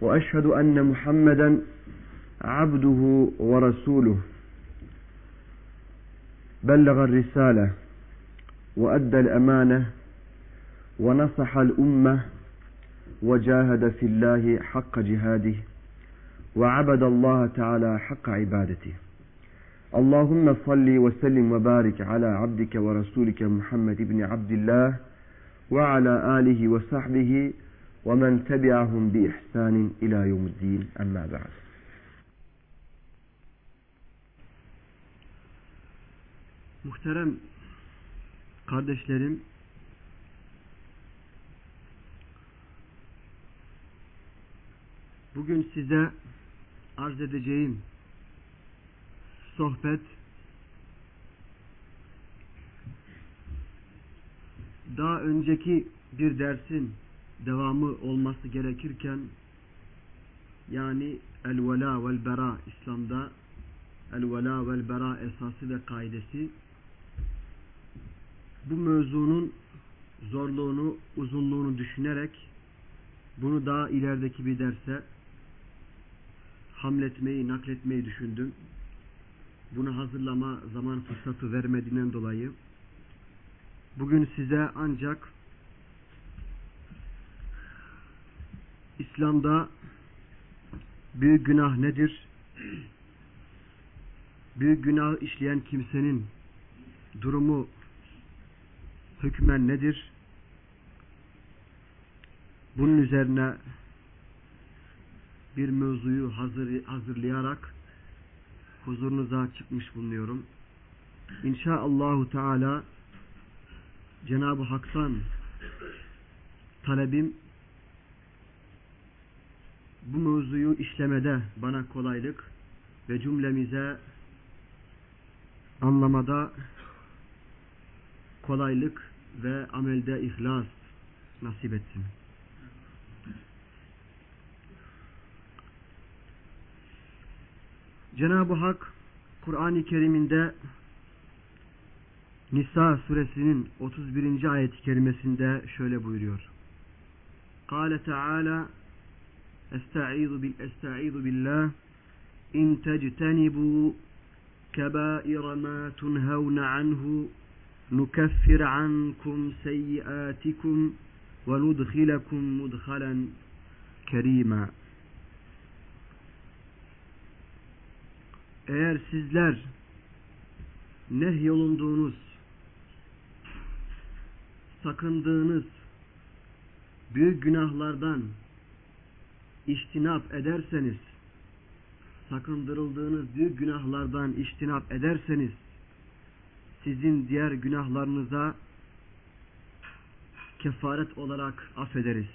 وأشهد أن محمدا عبده ورسوله. بلغ الرسالة وأدى الأمانة ونصح الأمة وجاهد في الله حق جهاده وعبد الله تعالى حق عبادته. اللهم صل وسلم وبارك على عبدك ورسولك محمد بن عبد الله وعلى آله وصحبه ومن تبعهم بإحسان إلى يوم الدين أما بعد Muhterem kardeşlerim, bugün size arz edeceğim sohbet daha önceki bir dersin devamı olması gerekirken yani el-vela vel-bera İslam'da el-vela vel-bera esası ve kaidesi bu mevzunun zorluğunu, uzunluğunu düşünerek bunu daha ilerideki bir derse hamletmeyi, nakletmeyi düşündüm. Bunu hazırlama zaman fırsatı vermediğinden dolayı bugün size ancak İslam'da büyük günah nedir? Büyük günah işleyen kimsenin durumu hükmen nedir? Bunun üzerine bir mevzuyu hazır, hazırlayarak huzurunuza çıkmış bulunuyorum. İnşaallahu Teala Cenab-ı Hak'tan talebim bu mevzuyu işlemede bana kolaylık ve cümlemize anlamada kolaylık ve amelde ihlas nasip etsin. Cenab-ı Hak Kur'an-ı Kerim'inde Nisa suresinin 31. ayet-i kerimesinde şöyle buyuruyor. Kale Teala Estaizu bil Estaizu billah in tectenibu kebair ma tunhavun anhu nukeffir ankum seyyiatikum ve nudkhilekum mudkhalen kerima. Eğer sizler nehyolunduğunuz, sakındığınız büyük günahlardan iştinap ederseniz, sakındırıldığınız büyük günahlardan iştinap ederseniz, sizin diğer günahlarınıza kefaret olarak affederiz.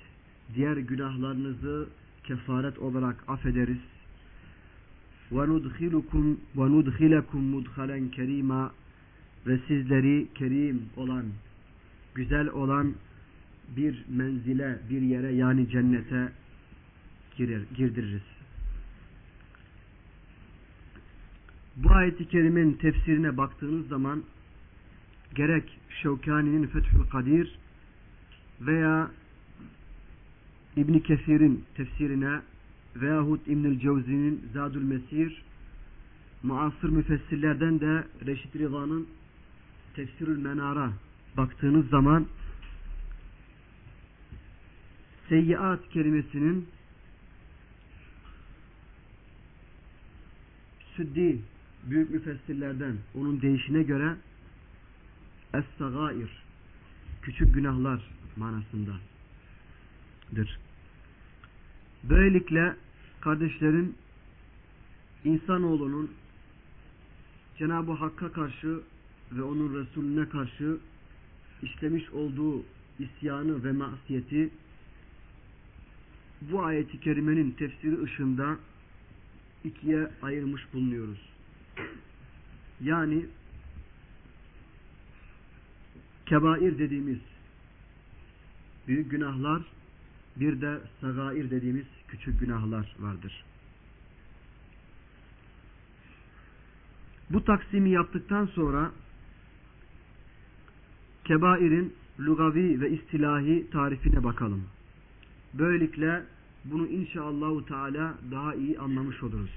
Diğer günahlarınızı kefaret olarak affederiz. وَنُدْخِلُكُمْ وَنُدْخِلَكُمْ مُدْخَلًا kerima ve sizleri kerim olan, güzel olan bir menzile, bir yere yani cennete girer, girdiririz. Bu ayeti kerimenin tefsirine baktığınız zaman gerek Şevkani'nin Fethül Kadir veya İbn Kesir'in tefsirine veyahut İbnül Cevzi'nin Zadül Mesir muasır müfessirlerden de Reşit Rıva'nın Tefsirül Menara baktığınız zaman seyyiat kelimesinin Süddi büyük müfessirlerden onun değişine göre Es-Sagair küçük günahlar manasındadır. Böylelikle kardeşlerin insanoğlunun Cenab-ı Hakk'a karşı ve onun Resulüne karşı işlemiş olduğu isyanı ve masiyeti bu ayeti kerimenin tefsiri ışığında ikiye ayırmış bulunuyoruz. Yani kebair dediğimiz büyük günahlar bir de sagair dediğimiz küçük günahlar vardır. Bu taksimi yaptıktan sonra kebairin lugavi ve istilahi tarifine bakalım. Böylelikle bunu inşallahü teala daha iyi anlamış oluruz.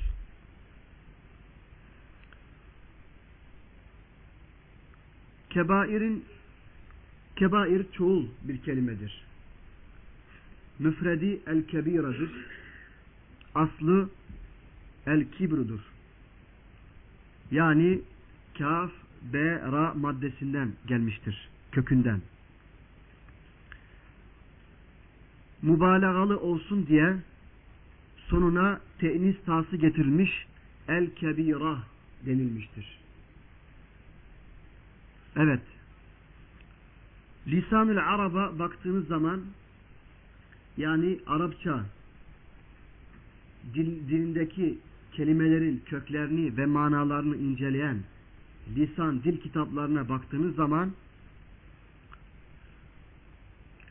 Kebairin kebair çoğul bir kelimedir. Müfredi el kebiradır. Aslı el kibrudur. Yani kaf, b, ra maddesinden gelmiştir. Kökünden. Mübalağalı olsun diye sonuna te'nis tası getirilmiş el kebira denilmiştir. Evet. Lisan-ül Arab'a baktığınız zaman yani Arapça dil, dilindeki kelimelerin köklerini ve manalarını inceleyen lisan dil kitaplarına baktığınız zaman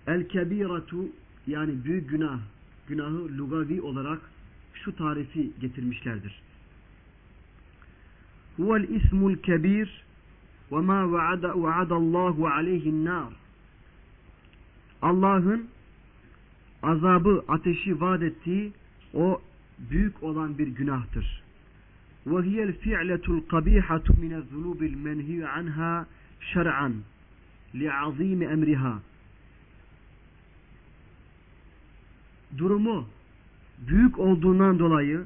el kebiratu yani büyük günah, günahı lugavi olarak şu tarifi getirmişlerdir. Huvel ismul kebir ve ma vaada vaadallahu aleyhin nar. Allah'ın azabı, ateşi vaat ettiği o büyük olan bir günahtır. Ve hiyel fi'letul kabihatu minez zunubil menhiyu anha şer'an li'azimi emriha. Durumu büyük olduğundan dolayı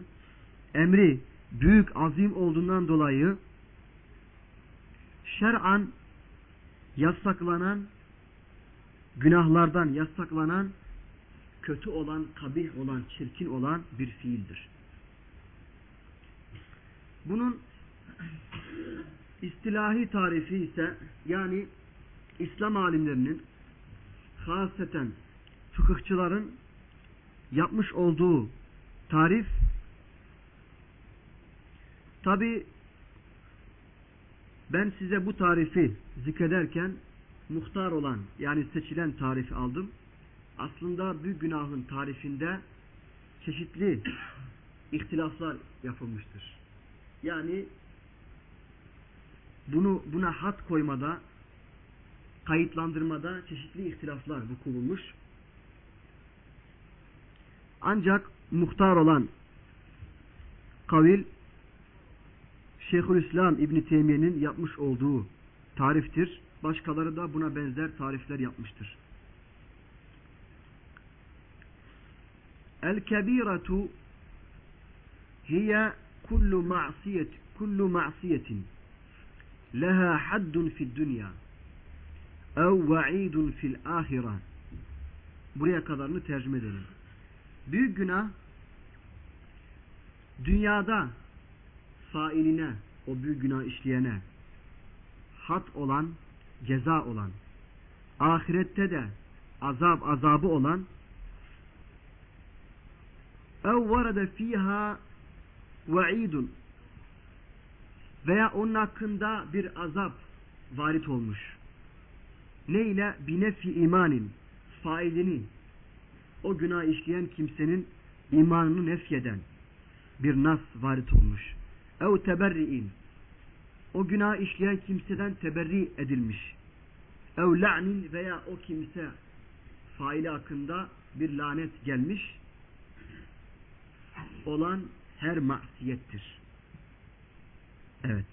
emri büyük azim olduğundan dolayı şer'an yasaklanan günahlardan yasaklanan kötü olan, kabih olan, çirkin olan bir fiildir. Bunun istilahi tarifi ise yani İslam alimlerinin haseten fıkıhçıların yapmış olduğu tarif tabi ben size bu tarifi zikrederken muhtar olan yani seçilen tarifi aldım. Aslında büyük günahın tarifinde çeşitli ihtilaflar yapılmıştır. Yani bunu buna hat koymada kayıtlandırmada çeşitli ihtilaflar vuku bulmuş. Ancak muhtar olan kavil Şeyhülislam İbn Teymiye'nin yapmış olduğu tariftir. Başkaları da buna benzer tarifler yapmıştır. El kebiratu hiye kullu ma'siyet kullu ma'siyetin leha haddun fid dünya ev va'idun fil ahire buraya kadarını tercüme edelim. Büyük günah dünyada failine, o büyük günah işleyene hat olan, ceza olan, ahirette de azap azabı olan ev varada fiha va'idun veya onun hakkında bir azap varit olmuş. Ne ile? Binefi imanin failini o günah işleyen kimsenin imanını nefyeden bir nas varit olmuş. Ev teberri'in o günah işleyen kimseden teberri edilmiş. Ev la'nin veya o kimse faili hakkında bir lanet gelmiş olan her masiyettir. Evet.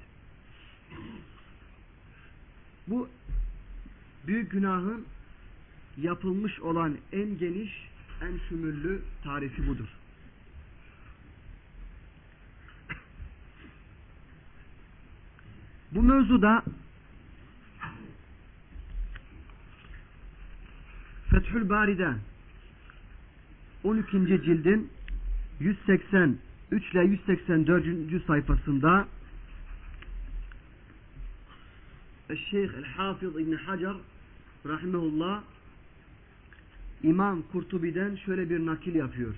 Bu büyük günahın yapılmış olan en geniş, en şümüllü tarifi budur. Bu mevzuda Fethül Bari'de 12. cildin 183 ile 184. sayfasında Şeyh El-Hafız İbn Hacer rahimehullah İmam Kurtubi'den şöyle bir nakil yapıyor.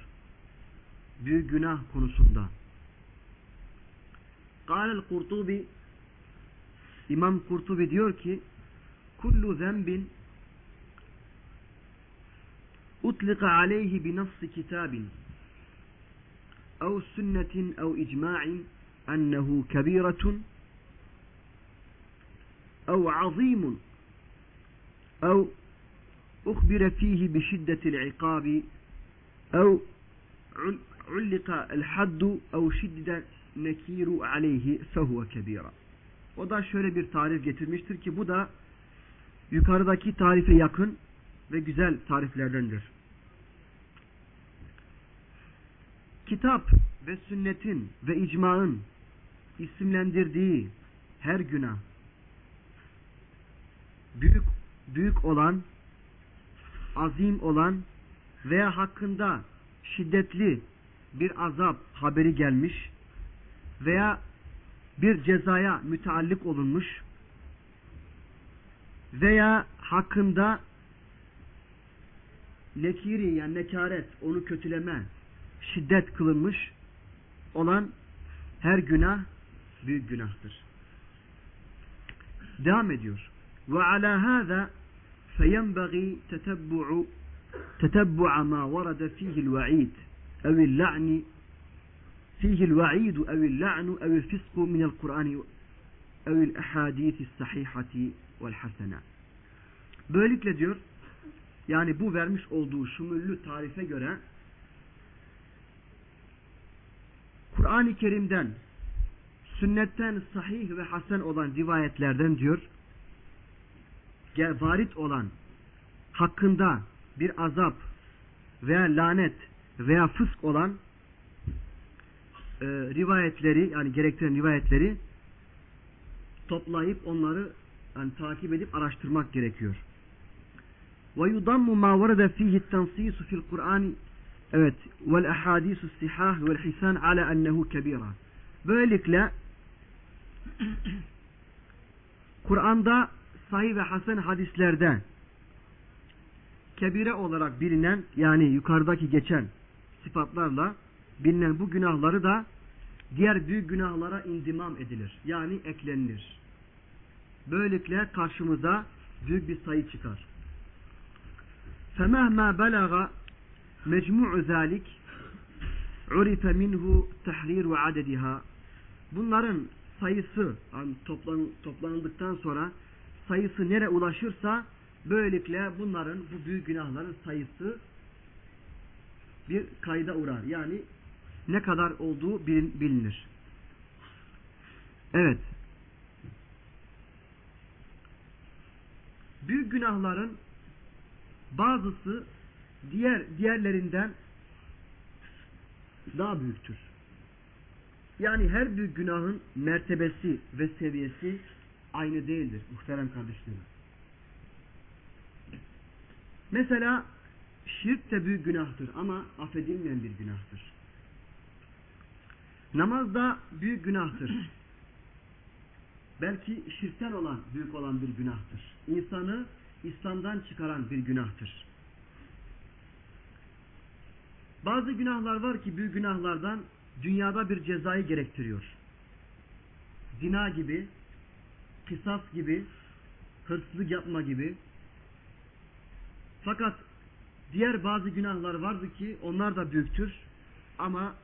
Büyük günah konusunda. Kâlel Kurtubi İmam Kurtubi diyor ki kullu zenbin utlika aleyhi bi nassi kitabin ev sünnetin ev icma'in ennehu kebiretun ev azimun ev أخبر فيه بشدة العقاب أو علق الحد أو شدد نكير عليه فهو كبيرا O da şöyle bir tarif getirmiştir ki bu da yukarıdaki tarife yakın ve güzel tariflerdendir. Kitap ve sünnetin ve icmaın isimlendirdiği her günah büyük büyük olan azim olan veya hakkında şiddetli bir azap haberi gelmiş veya bir cezaya müteallik olunmuş veya hakkında nekiri yani nekaret onu kötüleme şiddet kılınmış olan her günah büyük günahtır. Devam ediyor. Ve ala hâzâ فينبغي تتبع تتبع ما ورد فيه الوعيد أو اللعن فيه الوعيد أو اللعن أو الفسق من القرآن أو الأحاديث الصحيحة والحسنة Böylelikle diyor yani bu vermiş olduğu şumüllü tarife göre Kur'an-ı Kerim'den sünnetten sahih ve hasen olan rivayetlerden diyor varit olan hakkında bir azap veya lanet veya fısk olan e, rivayetleri yani gerektiren rivayetleri toplayıp onları yani takip edip araştırmak gerekiyor. Ve yudammu ma varada fihi tansisu fil Kur'an evet vel ahadisu sihah vel hisan ala ennehu kebira. Böylelikle Kur'an'da sahih ve hasen hadislerde kebire olarak bilinen yani yukarıdaki geçen sıfatlarla bilinen bu günahları da diğer büyük günahlara indimam edilir. Yani eklenilir. Böylelikle karşımıza büyük bir sayı çıkar. فَمَهْمَا بَلَغَ مَجْمُعُ ذَٰلِكِ عُرِفَ مِنْهُ تَحْرِيرُ عَدَدِهَا Bunların sayısı yani toplan, toplanıldıktan sonra sayısı nere ulaşırsa böylelikle bunların bu büyük günahların sayısı bir kayda uğrar. Yani ne kadar olduğu bilinir. Evet. Büyük günahların bazısı diğer diğerlerinden daha büyüktür. Yani her büyük günahın mertebesi ve seviyesi aynı değildir muhterem kardeşlerim. Mesela şirk de büyük günahtır ama affedilmeyen bir günahtır. Namaz da büyük günahtır. Belki şirkten olan, büyük olan bir günahtır. İnsanı İslam'dan çıkaran bir günahtır. Bazı günahlar var ki büyük günahlardan dünyada bir cezayı gerektiriyor. Zina gibi, kısas gibi, hırsızlık yapma gibi. Fakat diğer bazı günahlar vardı ki onlar da büyüktür ama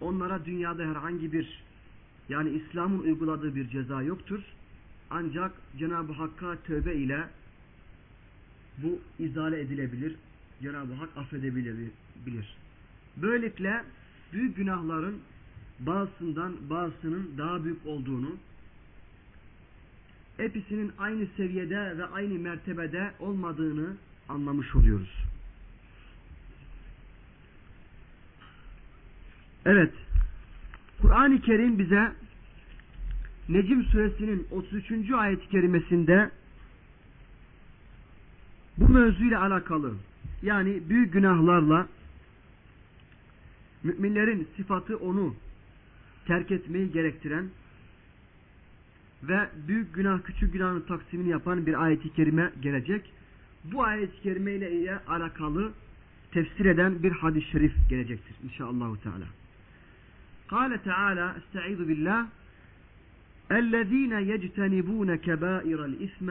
onlara dünyada herhangi bir yani İslam'ın uyguladığı bir ceza yoktur. Ancak Cenab-ı Hakk'a tövbe ile bu izale edilebilir. Cenab-ı Hak affedebilir. Böylelikle büyük günahların bazısından bazısının daha büyük olduğunu hepsinin aynı seviyede ve aynı mertebede olmadığını anlamış oluyoruz. Evet. Kur'an-ı Kerim bize Necim suresinin 33. ayet-i kerimesinde bu mevzuyla alakalı yani büyük günahlarla müminlerin sıfatı onu terk etmeyi gerektiren ve büyük günah küçük günahın taksimini yapan bir ayet-i kerime gelecek. bu ayet-i kerime ile alakalı tefsir eden bir hadis-i şerif gelecektir inşallahü teala. Kale Teala Estaizu billah اَلَّذ۪ينَ يَجْتَنِبُونَ كَبَائِرَ الْاِثْمَ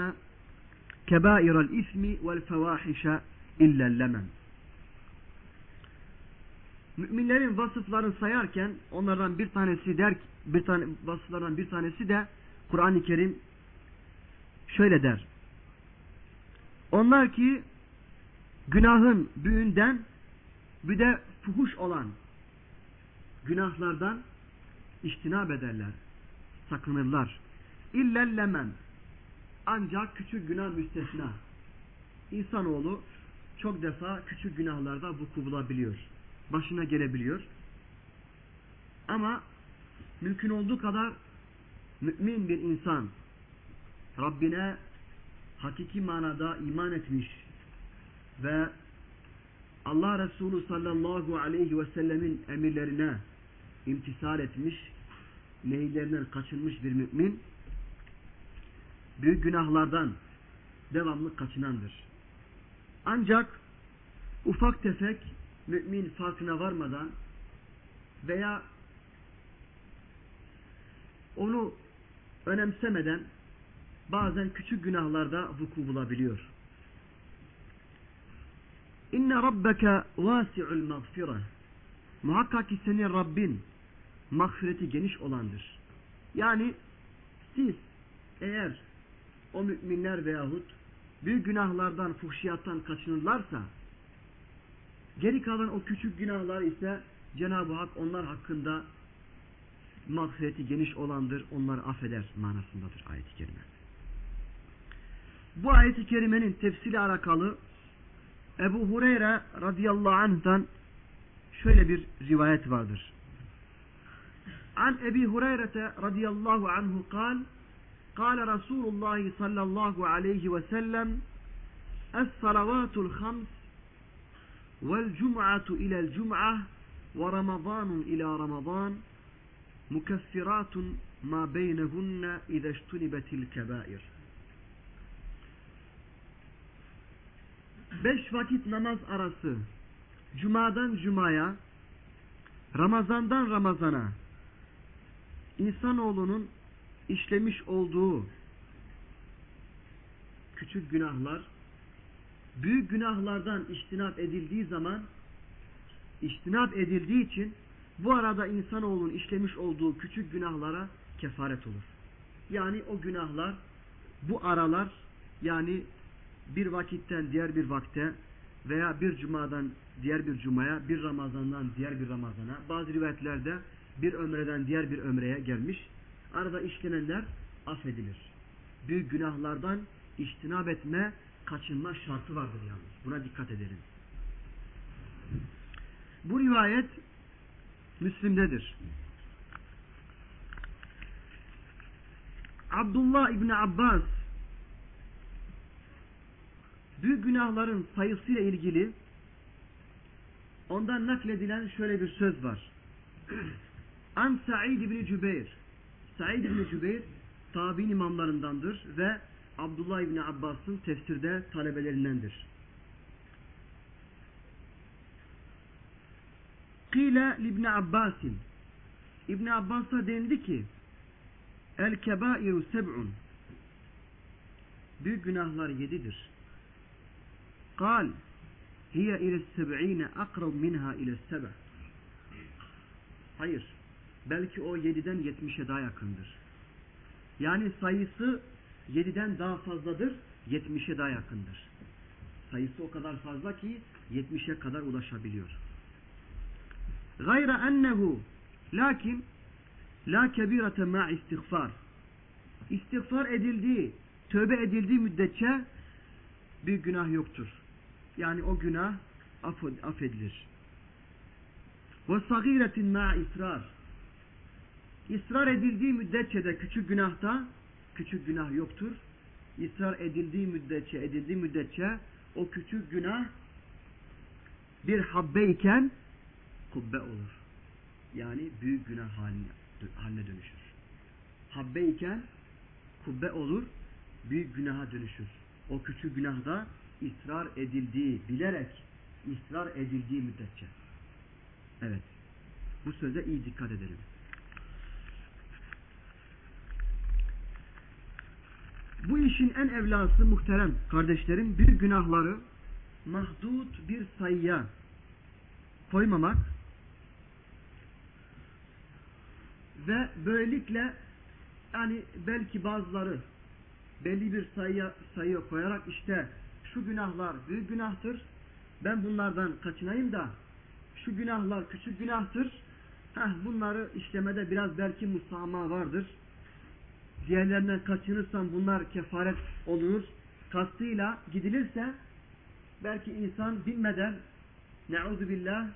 كَبَائِرَ الْاِثْمِ وَالْفَوَاحِشَ اِلَّا اللَّمَنِ Müminlerin vasıflarını sayarken onlardan bir tanesi der bir tane vasıflardan bir tanesi de Kur'an-ı Kerim şöyle der. Onlar ki günahın büyüğünden bir de fuhuş olan günahlardan iştinab ederler, sakınırlar. İllellemem ancak küçük günah müstesna. İnsanoğlu çok defa küçük günahlarda vuku bulabiliyor. Başına gelebiliyor. Ama mümkün olduğu kadar mümin bir insan Rabbine hakiki manada iman etmiş ve Allah Resulü sallallahu aleyhi ve sellemin emirlerine imtisal etmiş, neylerinden kaçınmış bir mümin, büyük günahlardan devamlı kaçınandır. Ancak ufak tefek mümin farkına varmadan veya onu önemsemeden bazen küçük günahlarda vuku bulabiliyor. İnne rabbeke vasi'ul mağfire. Muhakkak ki senin Rabbin mağfireti geniş olandır. Yani siz eğer o müminler veyahut büyük günahlardan, fuhşiyattan kaçınırlarsa geri kalan o küçük günahlar ise Cenab-ı Hak onlar hakkında mağfireti geniş olandır, onlar affeder manasındadır ayet-i kerime. Bu ayet-i kerimenin tefsili alakalı Ebu Hureyre radıyallahu anh'dan şöyle bir rivayet vardır. An Ebi Hureyre radıyallahu anhu kal, kal Resulullah sallallahu aleyhi ve sellem Es-salavatul hams vel cum'atu ilel cum'ah ve ramazanun ila ramazan mukaffiratun ma beynehunne izeştunibetil kebair. Beş vakit namaz arası, cumadan cumaya, Ramazandan Ramazana, insanoğlunun işlemiş olduğu küçük günahlar, büyük günahlardan iştinap edildiği zaman, iştinap edildiği için bu arada insanoğlunun işlemiş olduğu küçük günahlara kefaret olur. Yani o günahlar bu aralar yani bir vakitten diğer bir vakte veya bir cumadan diğer bir cumaya, bir Ramazandan diğer bir Ramazana, bazı rivayetlerde bir ömreden diğer bir ömreye gelmiş. Arada işlenenler affedilir. Büyük günahlardan iştinab etme, kaçınma şartı vardır yalnız. Buna dikkat edelim. Bu rivayet Müslim'dedir. Abdullah İbni Abbas büyük günahların sayısıyla ilgili ondan nakledilen şöyle bir söz var. An Sa'id İbni Cübeyr Sa'id İbni Cübeyr tabi'in imamlarındandır ve Abdullah İbni Abbas'ın tefsirde talebelerindendir. Kile İbni Abbas'in İbn Abbas'a dendi ki El kebairu seb'un Büyük günahlar yedidir. Kal hiye ile seb'ine akrab minha ile sebe Hayır. Belki o yediden yetmişe daha yakındır. Yani sayısı yediden daha fazladır, yetmişe daha yakındır. Sayısı o kadar fazla ki yetmişe kadar ulaşabiliyor. Gayra ennehu lakin la kebirete ma istiğfar. İstiğfar edildiği, tövbe edildiği müddetçe bir günah yoktur. Yani o günah affedilir. Ve sagiretin ma israr. İsrar edildiği müddetçe de küçük günahta küçük günah yoktur. İsrar edildiği müddetçe edildiği müddetçe o küçük günah bir habbeyken kubbe olur. Yani büyük günah haline, dönüşür. Habbeyken kubbe olur, büyük günaha dönüşür. O küçük günahda ısrar edildiği, bilerek ısrar edildiği müddetçe. Evet. Bu söze iyi dikkat edelim. Bu işin en evlası muhterem kardeşlerim bir günahları mahdut bir sayıya koymamak ve böylelikle yani belki bazıları belli bir sayıya, sayıya koyarak işte şu günahlar büyük günahtır ben bunlardan kaçınayım da şu günahlar küçük günahtır Heh, bunları işlemede biraz belki musama vardır. Diğerlerinden kaçınırsam bunlar kefaret olur kastıyla gidilirse belki insan bilmeden neuzu billah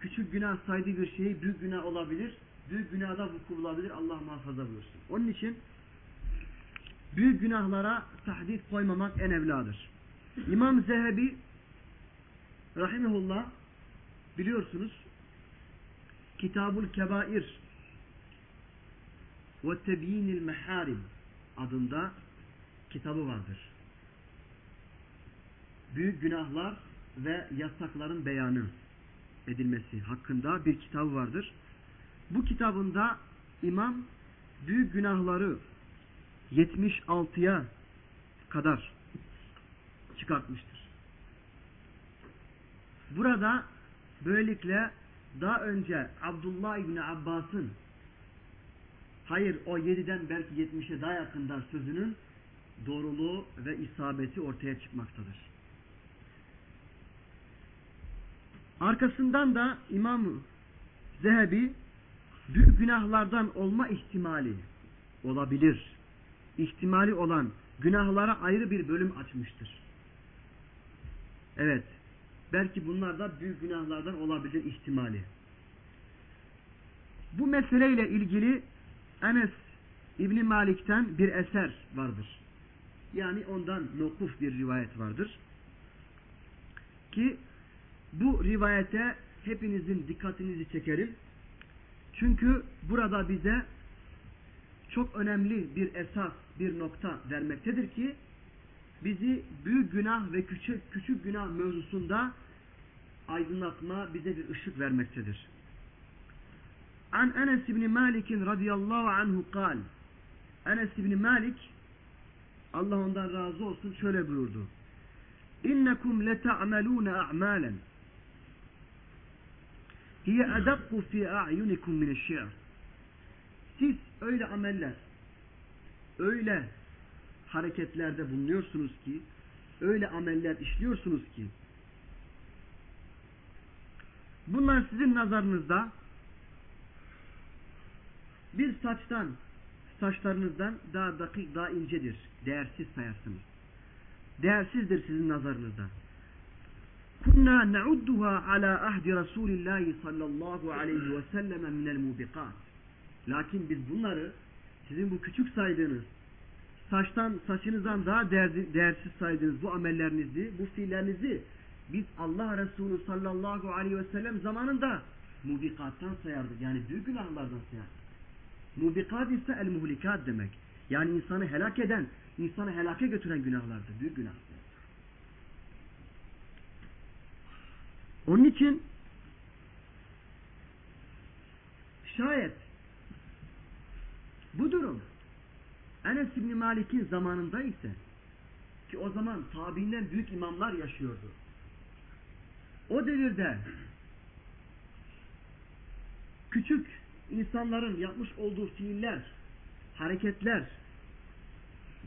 küçük günah saydığı bir şeyi büyük günah olabilir büyük günahda vuku bulabilir Allah muhafaza buyursun onun için büyük günahlara tahdit koymamak en evladır İmam Zehebi rahimehullah biliyorsunuz Kitabul Kebair ve Tebyinil Meharim adında kitabı vardır. Büyük günahlar ve yasakların beyanı edilmesi hakkında bir kitabı vardır. Bu kitabında imam büyük günahları 76'ya kadar çıkartmıştır. Burada böylelikle daha önce Abdullah İbni Abbas'ın hayır o 7'den belki 70'e daha yakında sözünün doğruluğu ve isabeti ortaya çıkmaktadır. Arkasından da İmam Zehebi büyük günahlardan olma ihtimali olabilir. İhtimali olan günahlara ayrı bir bölüm açmıştır. Evet. Belki bunlar da büyük günahlardan olabilir ihtimali. Bu meseleyle ilgili Enes İbni Malik'ten bir eser vardır. Yani ondan mevkuf bir rivayet vardır. Ki bu rivayete hepinizin dikkatinizi çekerim. Çünkü burada bize çok önemli bir esas, bir nokta vermektedir ki bizi büyük günah ve küçük küçük günah mevzusunda aydınlatma, bize bir ışık vermektedir. An Enes İbni Malik'in radıyallahu anhu kal. Enes İbni Malik Allah ondan razı olsun şöyle buyurdu. İnnekum leta'melûne a'malen hiye edakku fi a'yunikum mineşşi'r. Siz öyle ameller, öyle hareketlerde bulunuyorsunuz ki, öyle ameller işliyorsunuz ki, bunlar sizin nazarınızda bir saçtan, saçlarınızdan daha dakik, daha incedir, değersiz sayarsınız. Değersizdir sizin nazarınızda. Kunna na'udduha ala ahdi Rasulillahi sallallahu aleyhi ve selleme minel mubiqat. Lakin biz bunları sizin bu küçük saydığınız saçtan saçınızdan daha değerli, değersiz saydığınız bu amellerinizi, bu fiillerinizi biz Allah Resulü sallallahu aleyhi ve sellem zamanında mubikattan sayardık. Yani büyük günahlardan sayardık. Mubikat ise el muhlikat demek. Yani insanı helak eden, insanı helake götüren günahlardır. Büyük günah. Onun için şayet bu durum Enes İbni Malik'in zamanında ise ki o zaman tabiinden büyük imamlar yaşıyordu. O devirde küçük insanların yapmış olduğu fiiller, hareketler,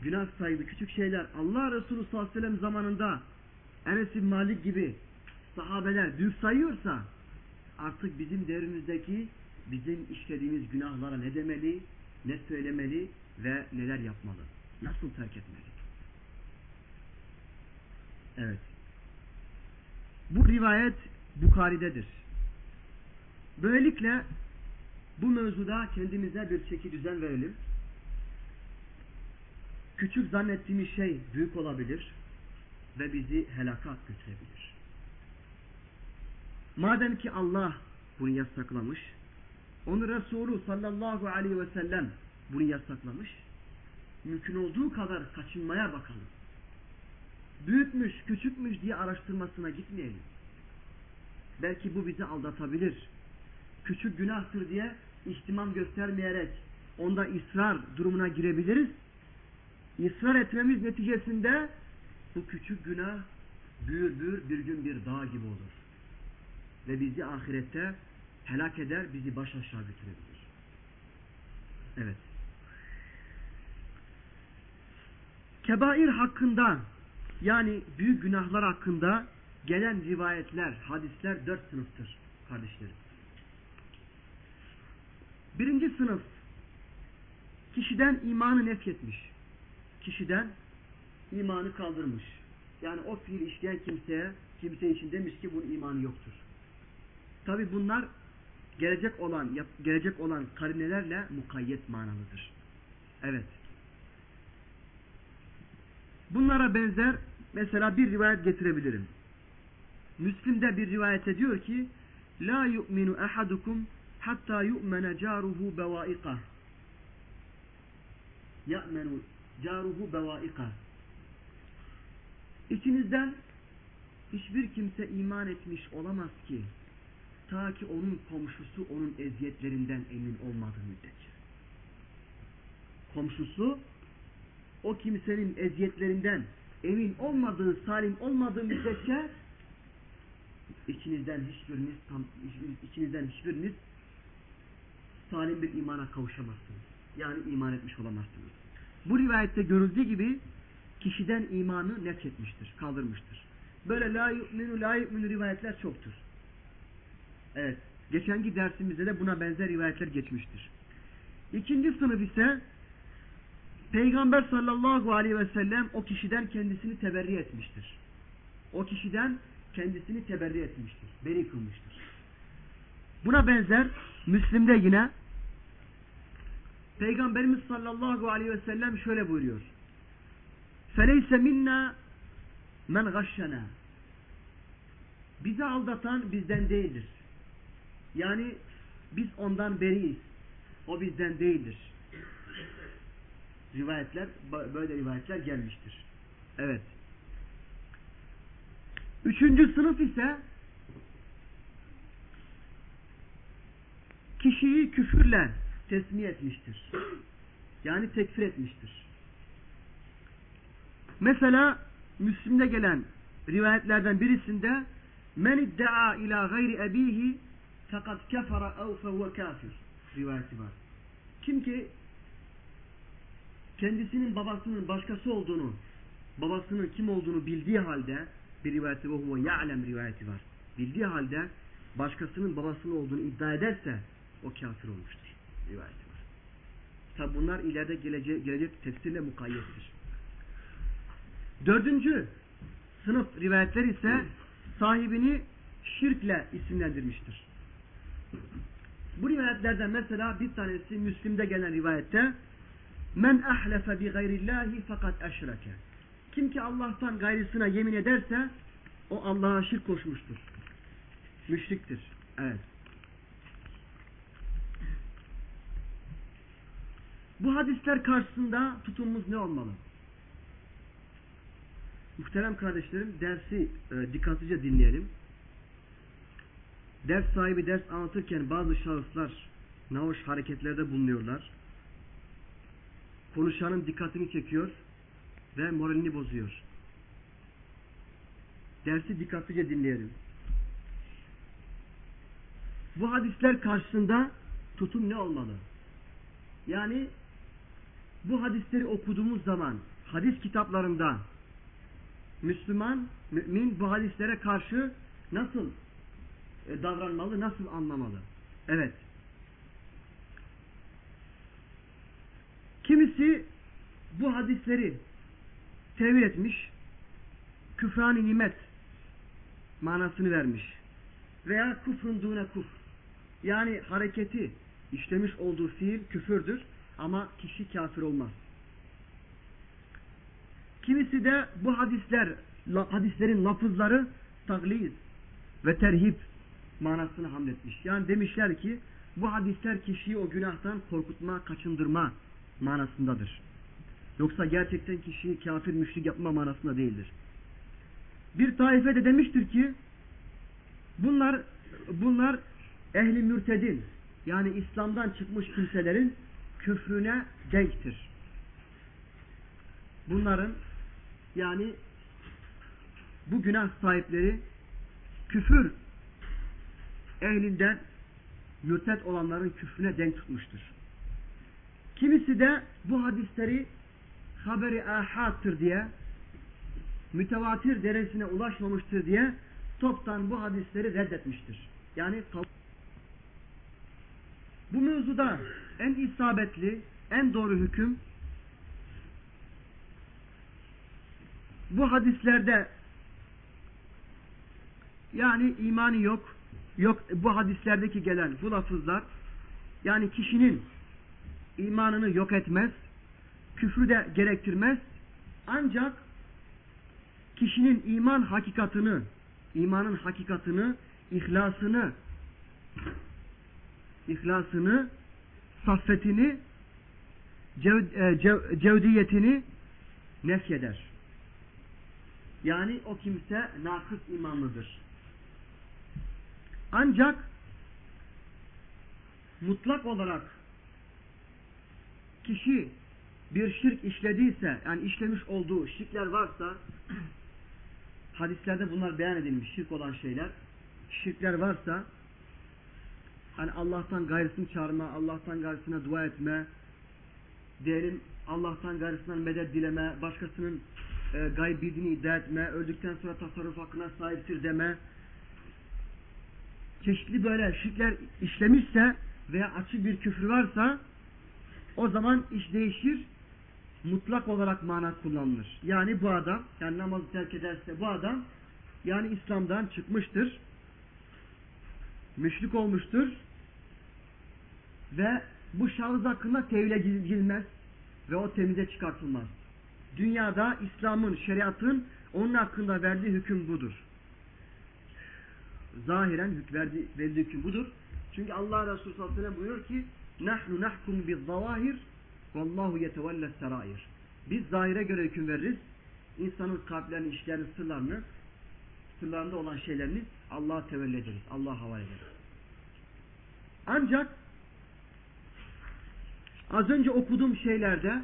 günah sayılı küçük şeyler Allah Resulü sallallahu aleyhi ve sellem zamanında Enes İbni Malik gibi sahabeler büyük sayıyorsa artık bizim devrimizdeki bizim işlediğimiz günahlara ne demeli, ne söylemeli ve neler yapmalı? Nasıl terk etmeli? Evet. Bu rivayet Bukhari'dedir. Böylelikle bu mevzuda kendimize bir çeki düzen verelim. Küçük zannettiğimiz şey büyük olabilir ve bizi helakat götürebilir. Madem ki Allah bunu yasaklamış, onu Resulü sallallahu aleyhi ve sellem bunu yasaklamış, mümkün olduğu kadar kaçınmaya bakalım. büyükmüş, küçükmüş diye araştırmasına gitmeyelim. Belki bu bizi aldatabilir. Küçük günahtır diye ihtimam göstermeyerek onda ısrar durumuna girebiliriz. İsrar etmemiz neticesinde bu küçük günah büyür büyür bir gün bir dağ gibi olur. Ve bizi ahirette helak eder, bizi baş aşağı götürebilir. Evet. Kebair hakkında yani büyük günahlar hakkında gelen rivayetler, hadisler dört sınıftır kardeşlerim. Birinci sınıf kişiden imanı nefyetmiş. Kişiden imanı kaldırmış. Yani o fiil işleyen kimseye, kimse için demiş ki bunun imanı yoktur. Tabi bunlar gelecek olan gelecek olan karinelerle mukayyet manalıdır. Evet. Bunlara benzer mesela bir rivayet getirebilirim. Müslim'de bir rivayet ediyor ki La yu'minu ahadukum hatta yu'mene caruhu bevaikah ya'menu caruhu bevaikah İçinizden hiçbir kimse iman etmiş olamaz ki ta ki onun komşusu onun eziyetlerinden emin olmadığı müddetçe. Komşusu o kimsenin eziyetlerinden emin olmadığı, salim olmadığı müddetçe içinizden hiçbiriniz tam, içinizden hiçbiriniz salim bir imana kavuşamazsınız. Yani iman etmiş olamazsınız. Bu rivayette görüldüğü gibi kişiden imanı net etmiştir, kaldırmıştır. Böyle la yu'minu la yu'minu rivayetler çoktur. Evet. Geçenki dersimizde de buna benzer rivayetler geçmiştir. İkinci sınıf ise Peygamber sallallahu aleyhi ve sellem o kişiden kendisini teberri etmiştir. O kişiden kendisini teberri etmiştir. Beri kılmıştır. Buna benzer Müslim'de yine Peygamberimiz sallallahu aleyhi ve sellem şöyle buyuruyor. فَلَيْسَ مِنَّا مَنْ غَشَّنَا Bizi aldatan bizden değildir. Yani biz ondan beriyiz. O bizden değildir. Rivayetler, böyle rivayetler gelmiştir. Evet. Üçüncü sınıf ise kişiyi küfürle tesmiye etmiştir. Yani tekfir etmiştir. Mesela Müslim'de gelen rivayetlerden birisinde men iddia ila gayri ebihi fakat kefara ev fehuve kafir rivayeti var. Kim ki kendisinin babasının başkası olduğunu babasının kim olduğunu bildiği halde bir rivayeti ve huve ya'lem rivayeti var. Bildiği halde başkasının babasının olduğunu iddia ederse o kafir olmuştur. Rivayeti var. Tabi bunlar ileride gelecek, gelecek tefsirle mukayyettir. Dördüncü sınıf rivayetler ise sahibini şirkle isimlendirmiştir. Bu rivayetlerden mesela bir tanesi Müslim'de gelen rivayette Men ahlefe bi gayrillahi fakat eşreke Kim ki Allah'tan gayrısına yemin ederse o Allah'a şirk koşmuştur. Müşriktir. Evet. Bu hadisler karşısında tutumumuz ne olmalı? Muhterem kardeşlerim dersi e, dikkatlice dinleyelim. Ders sahibi ders anlatırken bazı şahıslar nahoş hareketlerde bulunuyorlar. Konuşanın dikkatini çekiyor ve moralini bozuyor. Dersi dikkatlice dinleyelim. Bu hadisler karşısında tutum ne olmalı? Yani bu hadisleri okuduğumuz zaman hadis kitaplarında Müslüman, mümin bu hadislere karşı nasıl davranmalı, nasıl anlamalı? Evet. Kimisi bu hadisleri tevil etmiş, küfran nimet manasını vermiş. Veya kufrun dune kuf. Yani hareketi, işlemiş olduğu fiil küfürdür ama kişi kafir olmaz. Kimisi de bu hadisler, hadislerin lafızları tagliz ve terhip manasını hamletmiş. Yani demişler ki bu hadisler kişiyi o günahtan korkutma, kaçındırma manasındadır. Yoksa gerçekten kişiyi kafir müşrik yapma manasında değildir. Bir taife de demiştir ki bunlar bunlar ehli mürtedin yani İslam'dan çıkmış kimselerin küfrüne denktir. Bunların yani bu günah sahipleri küfür ehlinden mürted olanların küfrüne denk tutmuştur. Kimisi de bu hadisleri haberi ahattır diye mütevatir derecesine ulaşmamıştır diye toptan bu hadisleri reddetmiştir. Yani bu mevzuda en isabetli, en doğru hüküm bu hadislerde yani imani yok, yok bu hadislerdeki gelen bu lafızlar yani kişinin imanını yok etmez, küfrü de gerektirmez. Ancak kişinin iman hakikatını, imanın hakikatını, ihlasını, ihlasını, saffetini, cev, e, cev, cevdiyetini nefyeder. Yani o kimse nakıs imanlıdır. Ancak mutlak olarak kişi bir şirk işlediyse, yani işlemiş olduğu şirkler varsa, hadislerde bunlar beyan edilmiş, şirk olan şeyler, şirkler varsa, hani Allah'tan gayrısını çağırma, Allah'tan gayrısına dua etme, diyelim Allah'tan gayrısından medet dileme, başkasının e, gayb bildiğini iddia etme, öldükten sonra tasarruf hakkına sahiptir deme, çeşitli böyle şirkler işlemişse veya açık bir küfür varsa o zaman iş değişir mutlak olarak mana kullanılır. Yani bu adam yani namazı terk ederse bu adam yani İslam'dan çıkmıştır. Müşrik olmuştur. Ve bu şahıs hakkında tevhile gidilmez ve o temize çıkartılmaz. Dünyada İslam'ın, şeriatın onun hakkında verdiği hüküm budur. Zahiren verdiği, verdiği hüküm budur. Çünkü Allah Resulü sallallahu ve sellem buyuruyor ki nahnu nahkum biz zavahir vallahu yetevelle serair. Biz zahire göre hüküm veririz. İnsanın kalplerini, işlerini, sırlarını sırlarında olan şeylerini Allah'a tevelli ederiz. Allah'a havale ederiz. Ancak az önce okuduğum şeylerde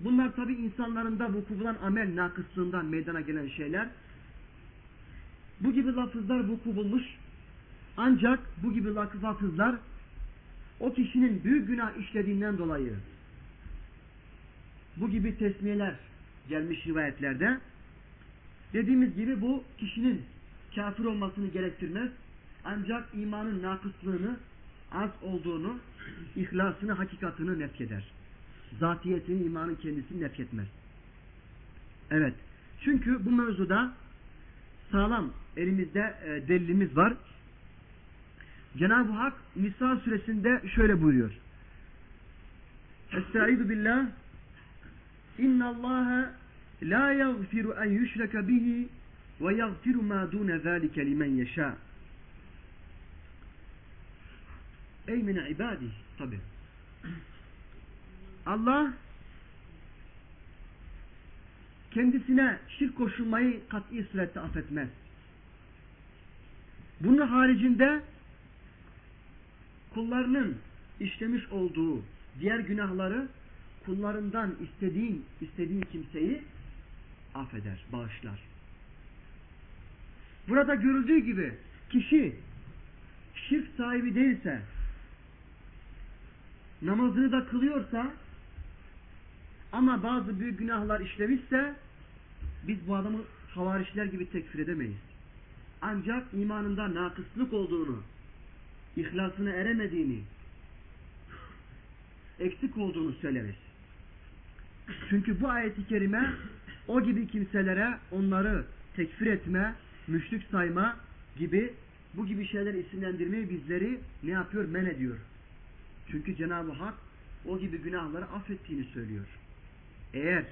bunlar tabi insanların da vuku bulan amel nakıslığından meydana gelen şeyler. Bu gibi lafızlar vuku bulmuş. Ancak bu gibi lafızlar o kişinin büyük günah işlediğinden dolayı. Bu gibi tesmiyeler gelmiş rivayetlerde. Dediğimiz gibi bu kişinin kafir olmasını gerektirmez. Ancak imanın nakıslığını az olduğunu ihlasını hakikatını nefyeder zatiyetini imanın kendisini nefyetmez evet. Çünkü bu mevzuda sağlam elimizde e, delilimiz var Cenab-ı Hak Nisa suresinde şöyle buyuruyor. Estaizu billah İnna Allaha la yaghfiru en yushraka bihi ve yaghfiru ma dune zalike limen yasha. Ey min ibadi tabi. Allah kendisine şirk koşulmayı kat'i surette affetmez. Bunun haricinde kullarının işlemiş olduğu diğer günahları kullarından istediğin istediğin kimseyi affeder, bağışlar. Burada görüldüğü gibi kişi şirk sahibi değilse namazını da kılıyorsa ama bazı büyük günahlar işlemişse biz bu adamı havarişler gibi tekfir edemeyiz. Ancak imanında nakıslık olduğunu ihlasına eremediğini, eksik olduğunu söyleriz. Çünkü bu ayeti kerime o gibi kimselere onları tekfir etme, müşrik sayma gibi bu gibi şeyler isimlendirmeyi bizleri ne yapıyor? Men ediyor. Çünkü Cenab-ı Hak o gibi günahları affettiğini söylüyor. Eğer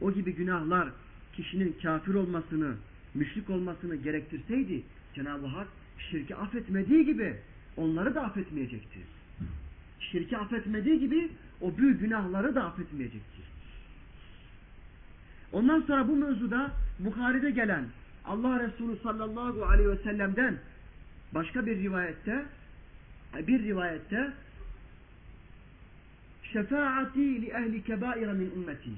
o gibi günahlar kişinin kafir olmasını, müşrik olmasını gerektirseydi Cenab-ı Hak şirki affetmediği gibi onları da affetmeyecektir. Şirki affetmediği gibi o büyük günahları da affetmeyecektir. Ondan sonra bu mevzuda Bukhari'de gelen Allah Resulü sallallahu aleyhi ve sellem'den başka bir rivayette bir rivayette şefaati li ehli kebaire min ümmeti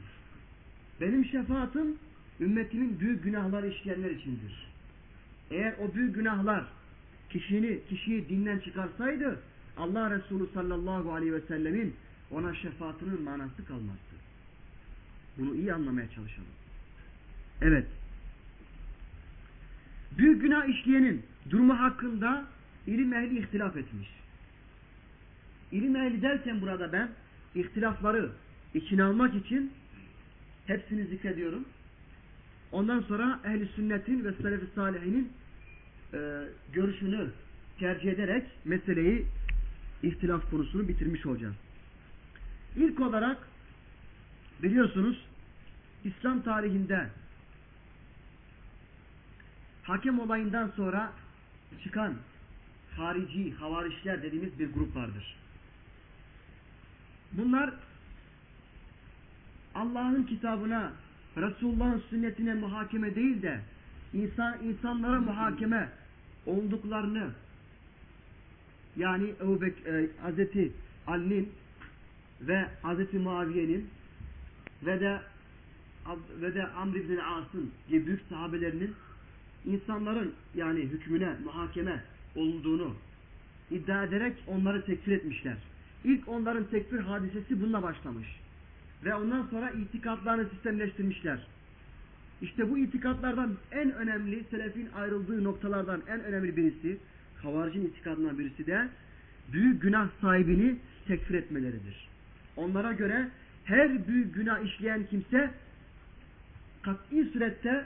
benim şefaatim ümmetimin büyük günahlar işleyenler içindir. Eğer o büyük günahlar kişini, kişiyi dinden çıkarsaydı Allah Resulü sallallahu aleyhi ve sellemin ona şefaatinin manası kalmazdı. Bunu iyi anlamaya çalışalım. Evet. Büyük günah işleyenin durumu hakkında ilim ehli ihtilaf etmiş. İlim ehli derken burada ben ihtilafları içine almak için hepsini zikrediyorum. Ondan sonra ehli sünnetin ve selefi salihinin e, görüşünü tercih ederek meseleyi ihtilaf konusunu bitirmiş olacağız. İlk olarak biliyorsunuz İslam tarihinde hakem olayından sonra çıkan harici, havarişler dediğimiz bir grup vardır. Bunlar Allah'ın kitabına, Resulullah'ın sünnetine muhakeme değil de insan insanlara muhakeme olduklarını yani Ebu Bek, e, Hazreti Ali'nin ve Hazreti Muaviye'nin ve de ve de Amr ibn As'ın gibi büyük sahabelerinin insanların yani hükmüne muhakeme olduğunu iddia ederek onları tekfir etmişler. İlk onların tekfir hadisesi bununla başlamış. Ve ondan sonra itikatlarını sistemleştirmişler. İşte bu itikatlardan en önemli, selefin ayrıldığı noktalardan en önemli birisi, havaricin itikadından birisi de büyük günah sahibini tekfir etmeleridir. Onlara göre her büyük günah işleyen kimse kat'i surette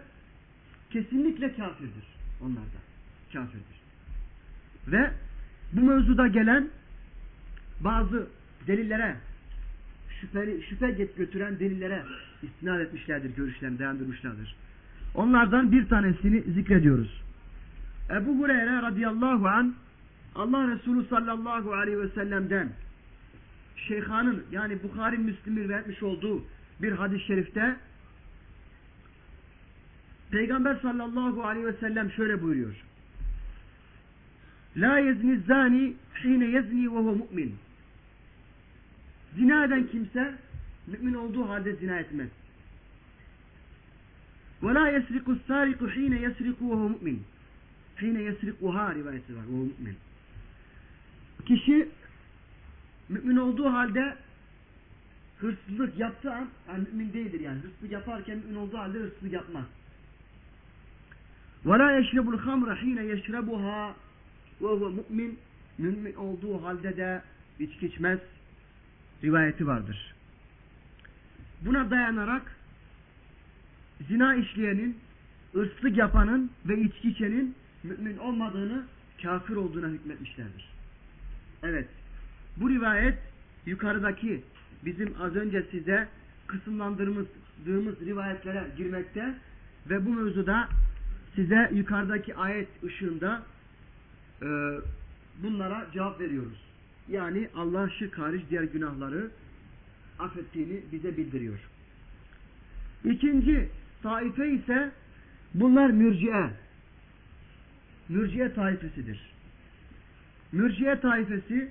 kesinlikle kafirdir. Onlar da kafirdir. Ve bu mevzuda gelen bazı delillere şüpheli, şüphe götüren delillere istinad etmişlerdir, görüşlerini dayandırmışlardır. Onlardan bir tanesini zikrediyoruz. Ebu Hureyre radıyallahu an Allah Resulü sallallahu aleyhi ve sellem'den Şeyhanın yani Bukhari Müslim'in vermiş olduğu bir hadis-i şerifte Peygamber sallallahu aleyhi ve sellem şöyle buyuruyor. La yezni zani hine yezni ve mu'min. Zina eden kimse mümin olduğu halde zina etmez. Ve la yesriku sariku hine yesriku ve huve mu'min. Hine yesrikuha rivayeti var. Ve mu'min. Kişi mümin olduğu halde hırsızlık yaptığı an yani mümin değildir yani. Hırsızlık yaparken mümin olduğu halde hırsızlık yapmaz. وَلَا يَشْرَبُ الْخَمْرَ حِينَ يَشْرَبُهَا وَهُوَ mümin mümin olduğu halde de içki içmez rivayeti vardır. Buna dayanarak zina işleyenin, ırslık yapanın ve içki içenin mümin olmadığını, kafir olduğuna hükmetmişlerdir. Evet, bu rivayet yukarıdaki bizim az önce size kısımlandırdığımız rivayetlere girmekte ve bu mevzuda size yukarıdaki ayet ışığında e, bunlara cevap veriyoruz. Yani Allah şirk hariç diğer günahları affettiğini bize bildiriyor. İkinci taife ise bunlar mürciye. Mürciye taifesidir. Mürciye taifesi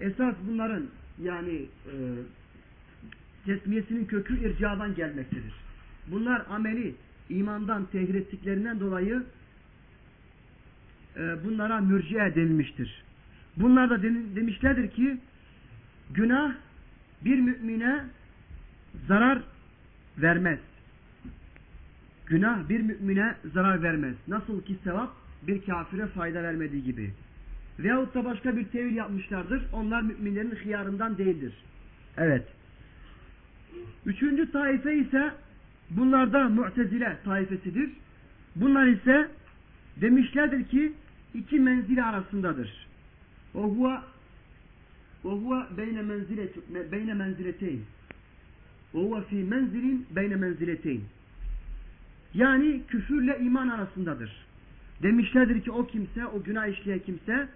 esas bunların yani e, tesmiyesinin kökü ircadan gelmektedir. Bunlar ameli imandan tehir ettiklerinden dolayı e, bunlara mürciye denilmiştir. Bunlar da demişlerdir ki günah bir mümine zarar vermez. Günah bir mümine zarar vermez. Nasıl ki sevap bir kafire fayda vermediği gibi. Veyahut da başka bir tevil yapmışlardır. Onlar müminlerin hıyarından değildir. Evet. Üçüncü taife ise bunlarda mu'tezile taifesidir. Bunlar ise demişlerdir ki iki menzile arasındadır. Huwa beyne menzileti beyne menzileteyn. Ve huwa fi menzilin beyne menzileteyn. Yani küfürle iman arasındadır. Demişlerdir ki o kimse, o günah işleyen kimse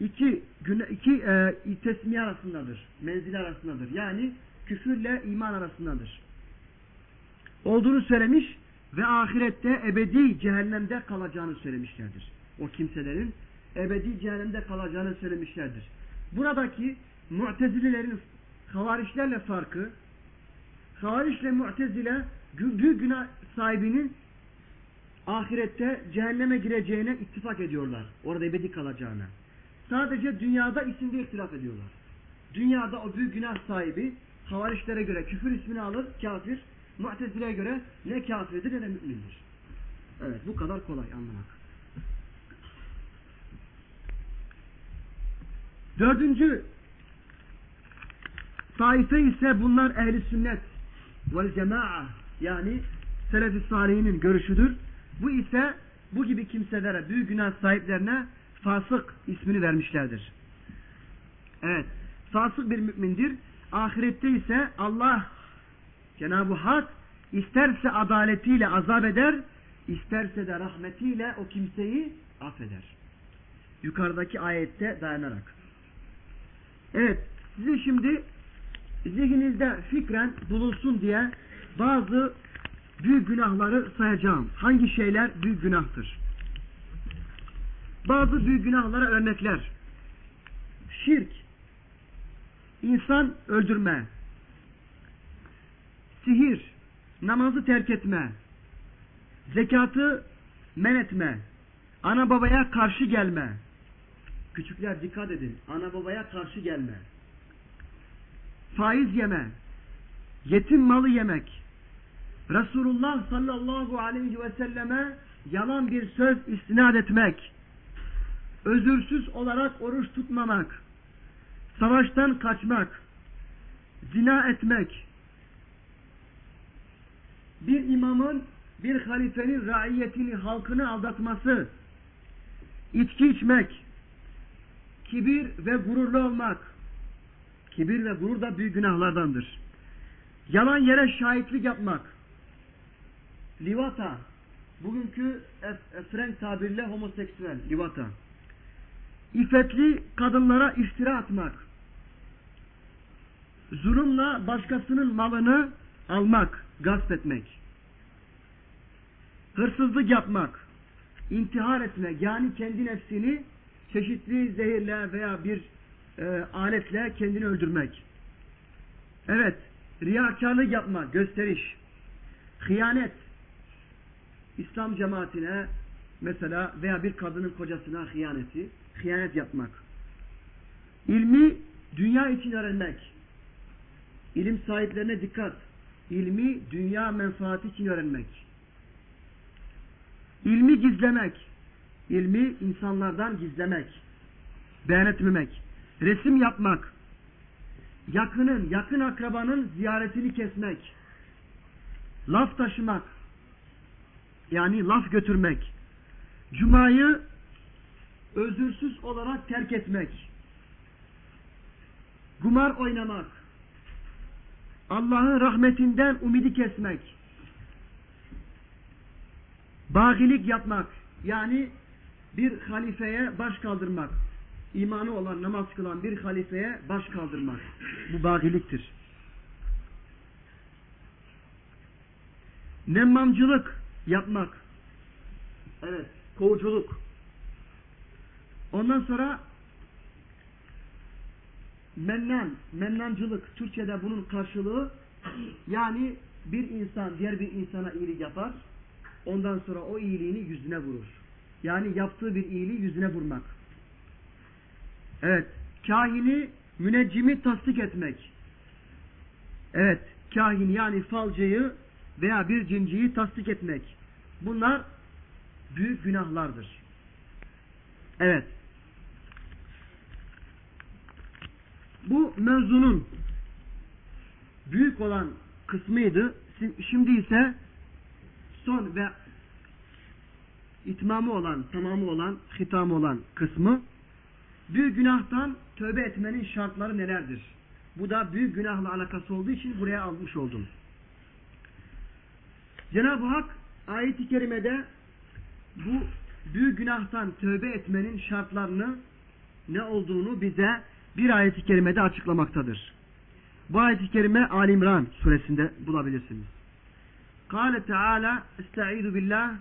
iki günah, iki e, tesmiye arasındadır. Menzil arasındadır. Yani küfürle iman arasındadır. Olduğunu söylemiş ve ahirette ebedi cehennemde kalacağını söylemişlerdir. O kimselerin ebedi cehennemde kalacağını söylemişlerdir. Buradaki mu'tezililerin havarişlerle farkı havarişle mu'tezile büyük günah sahibinin ahirette cehenneme gireceğine ittifak ediyorlar. Orada ebedi kalacağına. Sadece dünyada isimde ihtilaf ediyorlar. Dünyada o büyük günah sahibi havarişlere göre küfür ismini alır, kafir. Mu'tezileye göre ne kafirdir ne de mümindir. Evet bu kadar kolay anlamak. Dördüncü taife ise bunlar ehli sünnet vel cema'a yani selef-i salihinin görüşüdür. Bu ise bu gibi kimselere, büyük günah sahiplerine fasık ismini vermişlerdir. Evet, fasık bir mümindir. Ahirette ise Allah Cenab-ı Hak isterse adaletiyle azap eder, isterse de rahmetiyle o kimseyi affeder. Yukarıdaki ayette dayanarak. Evet, size şimdi zihninizde fikren bulunsun diye bazı büyük günahları sayacağım. Hangi şeyler büyük günahtır? Bazı büyük günahlara örnekler. Şirk, insan öldürme, sihir, namazı terk etme, zekatı men etme, ana babaya karşı gelme. Küçükler dikkat edin, ana babaya karşı gelme. Faiz yeme, yetim malı yemek, Resulullah sallallahu aleyhi ve selleme yalan bir söz istinad etmek, özürsüz olarak oruç tutmamak, savaştan kaçmak, zina etmek, bir imamın, bir halifenin raiyetini, halkını aldatması, içki içmek, kibir ve gururlu olmak, kibir ve gurur da büyük günahlardandır. Yalan yere şahitlik yapmak, livata, bugünkü frenk tabirle homoseksüel, livata, İffetli kadınlara iftira atmak, zulümle başkasının malını almak, gasp etmek, hırsızlık yapmak, intihar etmek, yani kendi nefsini çeşitli zehirle veya bir e, aletle kendini öldürmek. Evet, riyakarlık yapmak, gösteriş, hıyanet, İslam cemaatine mesela veya bir kadının kocasına hıyaneti, hıyanet yapmak. İlmi dünya için öğrenmek. İlim sahiplerine dikkat. İlmi dünya menfaati için öğrenmek. İlmi gizlemek. İlmi insanlardan gizlemek. Beyan etmemek. Resim yapmak. Yakının, yakın akrabanın ziyaretini kesmek. Laf taşımak. Yani laf götürmek. Cuma'yı özürsüz olarak terk etmek, kumar oynamak, Allah'ın rahmetinden umidi kesmek, bağilik yapmak, yani bir halifeye baş kaldırmak, imanı olan, namaz kılan bir halifeye baş kaldırmak, bu bağiliktir. Nemmamcılık yapmak, evet, kovuculuk, Ondan sonra mennan, mennancılık, Türkçe'de bunun karşılığı yani bir insan diğer bir insana iyilik yapar, ondan sonra o iyiliğini yüzüne vurur. Yani yaptığı bir iyiliği yüzüne vurmak. Evet, kahini, müneccimi tasdik etmek. Evet, kahin yani falcıyı veya bir cinciyi tasdik etmek. Bunlar büyük günahlardır. Evet. Bu mevzunun büyük olan kısmıydı. Şimdi ise son ve itmamı olan, tamamı olan, hitamı olan kısmı. Büyük günahtan tövbe etmenin şartları nelerdir? Bu da büyük günahla alakası olduğu için buraya almış oldum. Cenab-ı Hak ayet-i kerimede bu büyük günahtan tövbe etmenin şartlarını ne olduğunu bize bir ayet-i kerimede açıklamaktadır. Bu ayet-i kerime Ali İmran suresinde bulabilirsiniz. Kale Teala Estaizu billah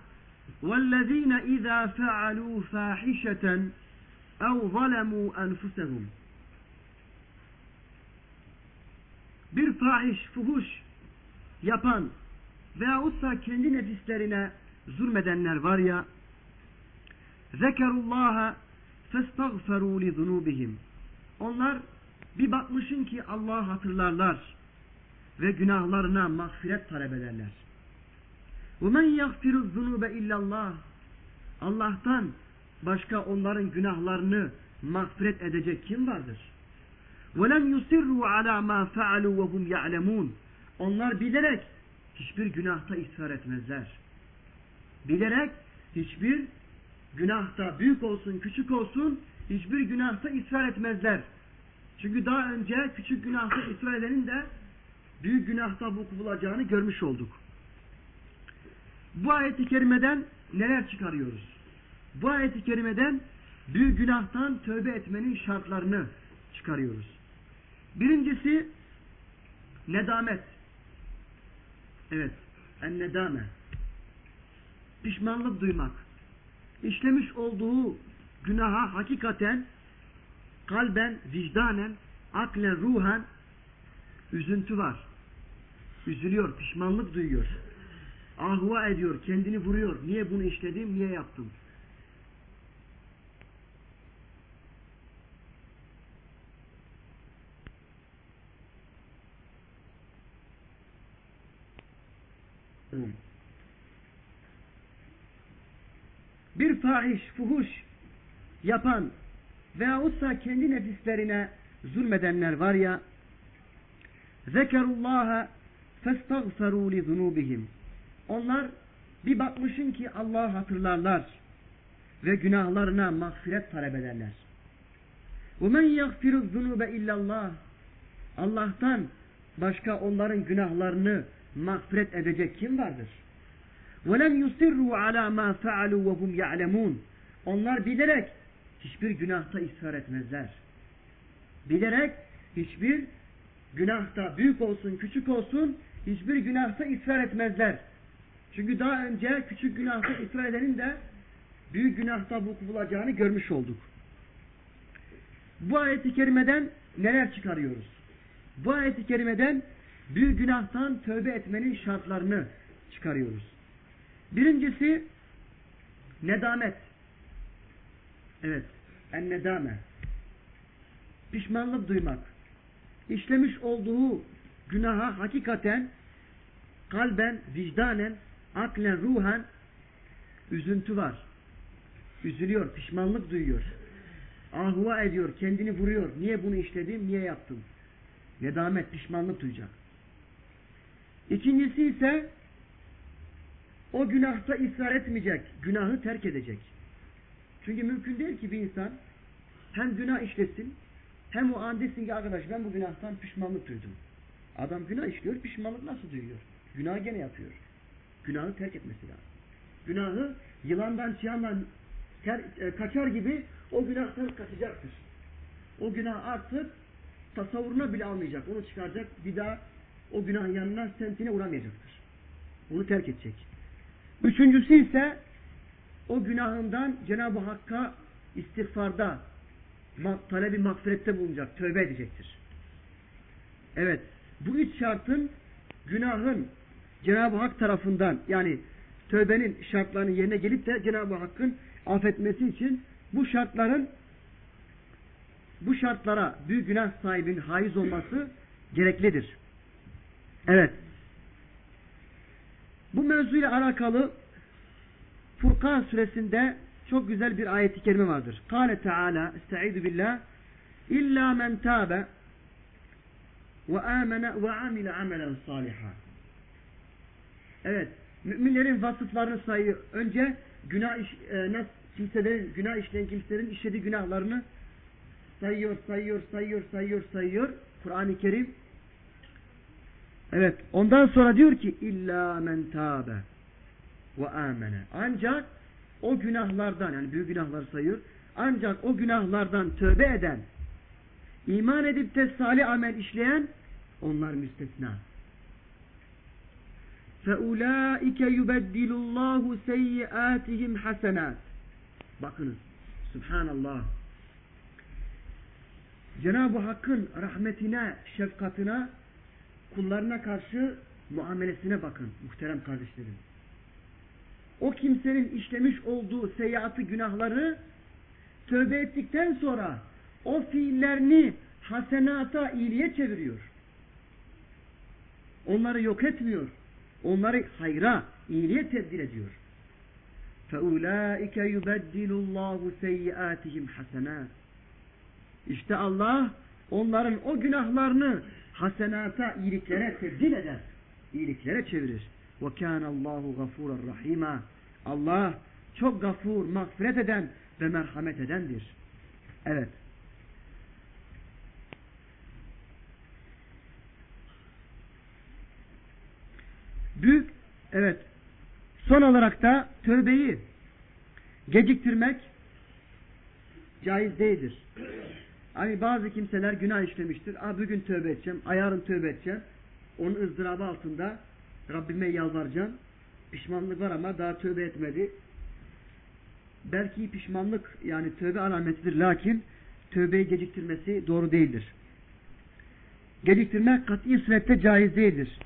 والذين إذا فعلوا فاحشة أو ظلموا أنفسهم bir fahiş, fuhuş yapan veyahutsa kendi nefislerine zulmedenler var ya zekerullaha festagferu li zunubihim onlar bir bakmışın ki Allah'ı hatırlarlar ve günahlarına mağfiret talep ederler. وَمَنْ يَغْفِرُ الذُّنُوبَ اِلَّا اللّٰهِ Allah'tan başka onların günahlarını mağfiret edecek kim vardır? وَلَمْ يُسِرُّوا عَلَى مَا فَعَلُوا وَهُمْ يَعْلَمُونَ Onlar bilerek hiçbir günahta ısrar etmezler. Bilerek hiçbir günahta büyük olsun küçük olsun hiçbir günahta ısrar etmezler. Çünkü daha önce küçük günahta ısrar edenin de büyük günahta vuku bulacağını görmüş olduk. Bu ayeti kerimeden neler çıkarıyoruz? Bu ayeti kerimeden büyük günahtan tövbe etmenin şartlarını çıkarıyoruz. Birincisi nedamet. Evet, en nedame. Pişmanlık duymak. İşlemiş olduğu günaha hakikaten kalben, vicdanen, aklen, ruhen üzüntü var. Üzülüyor, pişmanlık duyuyor. Ahva ediyor, kendini vuruyor. Niye bunu işledim, niye yaptım? Bir fahiş, fuhuş yapan veyahutsa kendi nefislerine zulmedenler var ya zekerullaha festagferu li zunubihim onlar bir bakmışın ki Allah'ı hatırlarlar ve günahlarına mağfiret talep ederler. وَمَنْ يَغْفِرُ الذُّنُوبَ اِلَّا اللّٰهِ Allah'tan başka onların günahlarını mağfiret edecek kim vardır? وَلَمْ يُسِرُّوا عَلَى مَا فَعَلُوا وَهُمْ يَعْلَمُونَ Onlar bilerek hiçbir günahta ısrar etmezler. Bilerek hiçbir günahta büyük olsun küçük olsun hiçbir günahta ısrar etmezler. Çünkü daha önce küçük günahta ısrar edenin de büyük günahta vuku bulacağını görmüş olduk. Bu ayeti kerimeden neler çıkarıyoruz? Bu ayeti kerimeden büyük günahtan tövbe etmenin şartlarını çıkarıyoruz. Birincisi nedamet. Evet, en nedame. Pişmanlık duymak. İşlemiş olduğu günaha hakikaten kalben, vicdanen, aklen, ruhen üzüntü var. Üzülüyor, pişmanlık duyuyor. Ahva ediyor, kendini vuruyor. Niye bunu işledim, niye yaptım? Nedamet, pişmanlık duyacak. İkincisi ise o günahta ısrar etmeyecek, günahı terk edecek. Çünkü mümkün değil ki bir insan hem günah işlesin hem o an desin ki arkadaş ben bu günahtan pişmanlık duydum. Adam günah işliyor, pişmanlık nasıl duyuyor? Günah gene yapıyor. Günahı terk etmesi lazım. Günahı yılandan çıyandan ter, e, kaçar gibi o günahtan kaçacaktır. O günah artık tasavvuruna bile almayacak. Onu çıkaracak. Bir daha o günah yanına sentine uğramayacaktır. Onu terk edecek. Üçüncüsü ise o günahından Cenab-ı Hakk'a istiğfarda talebi mağfirette bulunacak, tövbe edecektir. Evet, bu üç şartın günahın Cenab-ı Hak tarafından yani tövbenin şartlarının yerine gelip de Cenab-ı Hakk'ın affetmesi için bu şartların bu şartlara büyük günah sahibinin haiz olması gereklidir. Evet. Bu mevzuyla alakalı Furkan suresinde çok güzel bir ayeti kerime vardır. Kale Teala Estaizu billah İlla men tabe ve amene ve amile amelen saliha. Evet. Müminlerin vasıflarını sayıyor. Önce günah iş, e, nasıl kimselerin, günah işleyen kimselerin işlediği günahlarını sayıyor, sayıyor, sayıyor, sayıyor, sayıyor. Kur'an-ı Kerim. Evet. Ondan sonra diyor ki illa men tabe ve amene. Ancak o günahlardan yani büyük günahları sayıyor. Ancak o günahlardan tövbe eden, iman edip de salih amel işleyen onlar müstesna. فَاُولَٰئِكَ يُبَدِّلُ اللّٰهُ سَيِّئَاتِهِمْ حَسَنَاتٍ Bakınız. Subhanallah. Cenab-ı Hakk'ın rahmetine, şefkatine, kullarına karşı muamelesine bakın muhterem kardeşlerim. O kimsenin işlemiş olduğu seyyiatı günahları tövbe ettikten sonra o fiillerini hasenata, iyiliğe çeviriyor. Onları yok etmiyor. Onları hayra, iyiliğe tebdil ediyor. فَاُولَٰئِكَ يُبَدِّلُ اللّٰهُ سَيِّئَاتِهِمْ حَسَنَاتٍ İşte Allah onların o günahlarını hasenata, iyiliklere tebdil eder. İyiliklere çevirir. وَكَانَ اللّٰهُ غَفُورًا رَحِيمًا Allah çok gafur, mağfiret eden ve merhamet edendir. Evet. Evet. Son olarak da tövbeyi geciktirmek caiz değildir. Hani bazı kimseler günah işlemiştir. Aa, bugün tövbe edeceğim, yarın tövbe edeceğim. Onun ızdırabı altında Rabbime yalvaracağım. Pişmanlık var ama daha tövbe etmedi. Belki pişmanlık yani tövbe alametidir. Lakin tövbeyi geciktirmesi doğru değildir. Geciktirmek kat'i surette caiz değildir.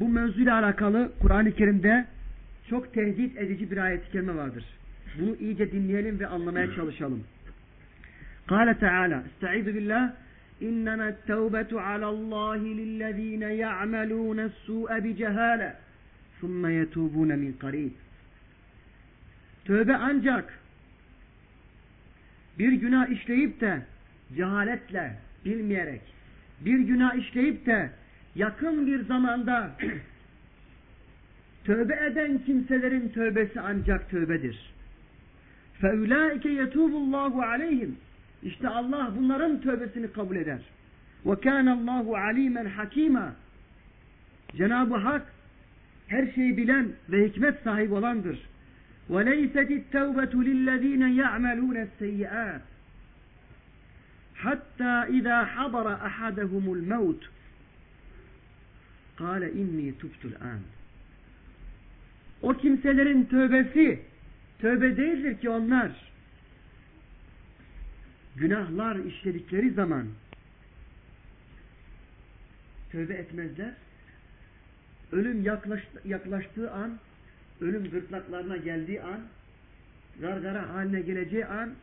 Bu mevzuyla alakalı Kur'an-ı Kerim'de çok tehdit edici bir ayet-i kerime vardır. Bunu iyice dinleyelim ve anlamaya çalışalım. Kale Teala, Estaizu billah, İnnemâ tevbetu alallâhi lillezîne ya'melûne's-sû'e bicehâle, thumme yetûbûne min qarîb. Tövbe ancak bir günah işleyip de cehaletle, bilmeyerek, bir günah işleyip de yakın bir zamanda tövbe eden kimselerin tövbesi ancak tövbedir. فَاُولَٰئِكَ يَتُوبُ اللّٰهُ عَلَيْهِمْ İşte Allah bunların tövbesini kabul eder. وَكَانَ اللّٰهُ عَلِيمًا حَك۪يمًا Cenab-ı Hak her şeyi bilen ve hikmet sahibi olandır. وَلَيْسَتِ التَّوْبَةُ لِلَّذ۪ينَ يَعْمَلُونَ السَّيِّئَاتِ حَتَّى اِذَا حَضَرَ أَحَدَهُمُ الْمَوْتُ Kale inni tubtul an. O kimselerin tövbesi tövbe değildir ki onlar. Günahlar işledikleri zaman tövbe etmezler. Ölüm yaklaştı, yaklaştığı an, ölüm gırtlaklarına geldiği an, gargara haline geleceği an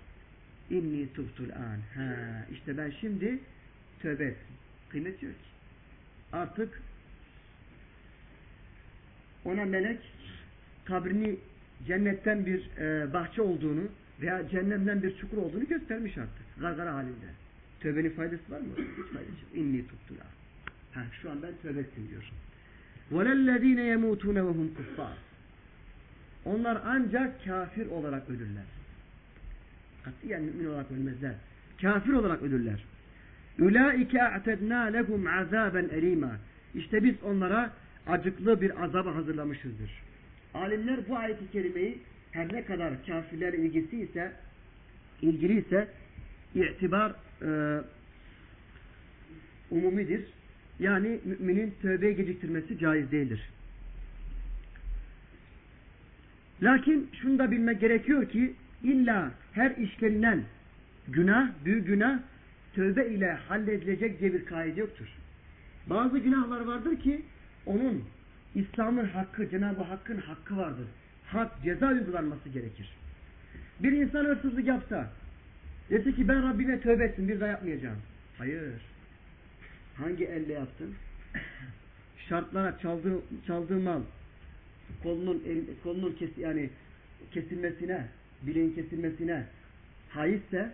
inni tubtul an. Ha, işte ben şimdi tövbe ettim. Kıymet yok ki. Artık ona melek kabrini cennetten bir e, bahçe olduğunu veya cehennemden bir çukur olduğunu göstermiş artık. Gargara halinde. Tövbenin faydası var mı? Hiç faydası yok. İnni tuttula. Ha, şu an ben tövbe ettim diyor. وَلَلَّذ۪ينَ يَمُوتُونَ وَهُمْ كُفَّارٌ Onlar ancak kafir olarak ölürler. Katiyen mümin olarak ölmezler. Kafir olarak ölürler. اُولَٰئِكَ اَعْتَدْنَا لَهُمْ عَذَابًا اَل۪يمًا İşte biz onlara acıklı bir azaba hazırlamışızdır. Alimler bu ayet-i kerimeyi her ne kadar kafirler ilgisi ise ilgili ise itibar e, umumidir. Yani müminin tövbe geciktirmesi caiz değildir. Lakin şunu da bilmek gerekiyor ki illa her işlenilen günah, büyük günah tövbe ile halledilecek diye bir kaide yoktur. Bazı günahlar vardır ki onun İslam'ın hakkı, Cenab-ı Hakk'ın hakkı vardır. Hak, ceza uygulanması gerekir. Bir insan hırsızlık yapsa, dese ki ben Rabbime tövbe ettim, bir daha yapmayacağım. Hayır. Hangi elle yaptın? Şartlara çaldığı, çaldığı mal, kolunun, el, kolunun kes, yani kesilmesine, bileğin kesilmesine haizse,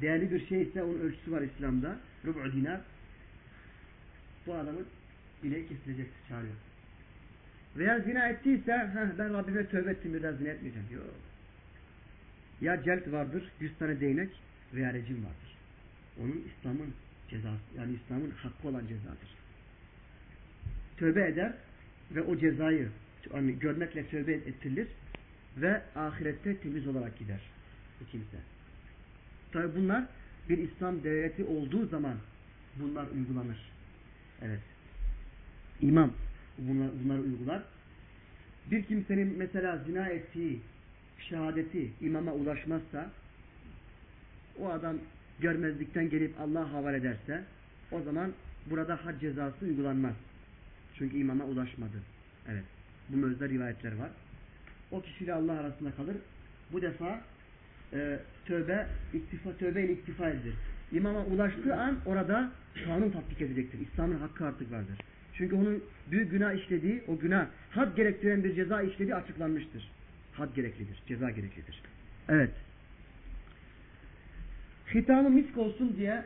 değerli bir şeyse onun ölçüsü var İslam'da. Rub'u dinar. Bu adamın bileği kesilecektir çağırıyor. Veya zina ettiyse ben Rabbime tövbe ettim bir daha zina etmeyeceğim. Yok. Ya celt vardır, yüz tane değnek veya rejim vardır. Onun İslam'ın cezası, yani İslam'ın hakkı olan cezadır. Tövbe eder ve o cezayı yani görmekle tövbe ettirilir ve ahirette temiz olarak gider kimse. Tabi bunlar bir İslam devleti olduğu zaman bunlar uygulanır. Evet. İmam bunlar, bunları uygular. Bir kimsenin mesela zina ettiği şehadeti imama ulaşmazsa o adam görmezlikten gelip Allah'a havale ederse o zaman burada had cezası uygulanmaz. Çünkü imama ulaşmadı. Evet. Bu mözde rivayetler var. O kişiyle Allah arasında kalır. Bu defa e, tövbe iktifa tövbe ile iktifa edilir. İmama ulaştığı an orada kanun tatbik edecektir. İslam'ın hakkı artık vardır. Çünkü onun büyük günah işlediği, o günah had gerektiren bir ceza işlediği açıklanmıştır. Had gereklidir, ceza gereklidir. Evet. Hitamı misk olsun diye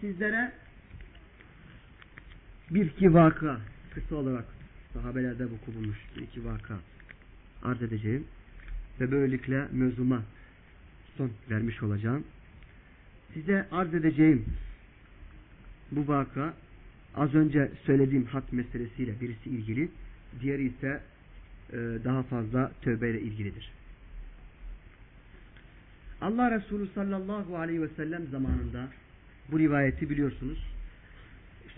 sizlere bir iki vaka kısa olarak sahabelerde vuku bulmuş iki vaka arz edeceğim ve böylelikle mevzuma son vermiş olacağım. Size arz edeceğim bu vaka az önce söylediğim hat meselesiyle birisi ilgili, diğeri ise e, daha fazla tövbeyle ilgilidir. Allah Resulü sallallahu aleyhi ve sellem zamanında bu rivayeti biliyorsunuz.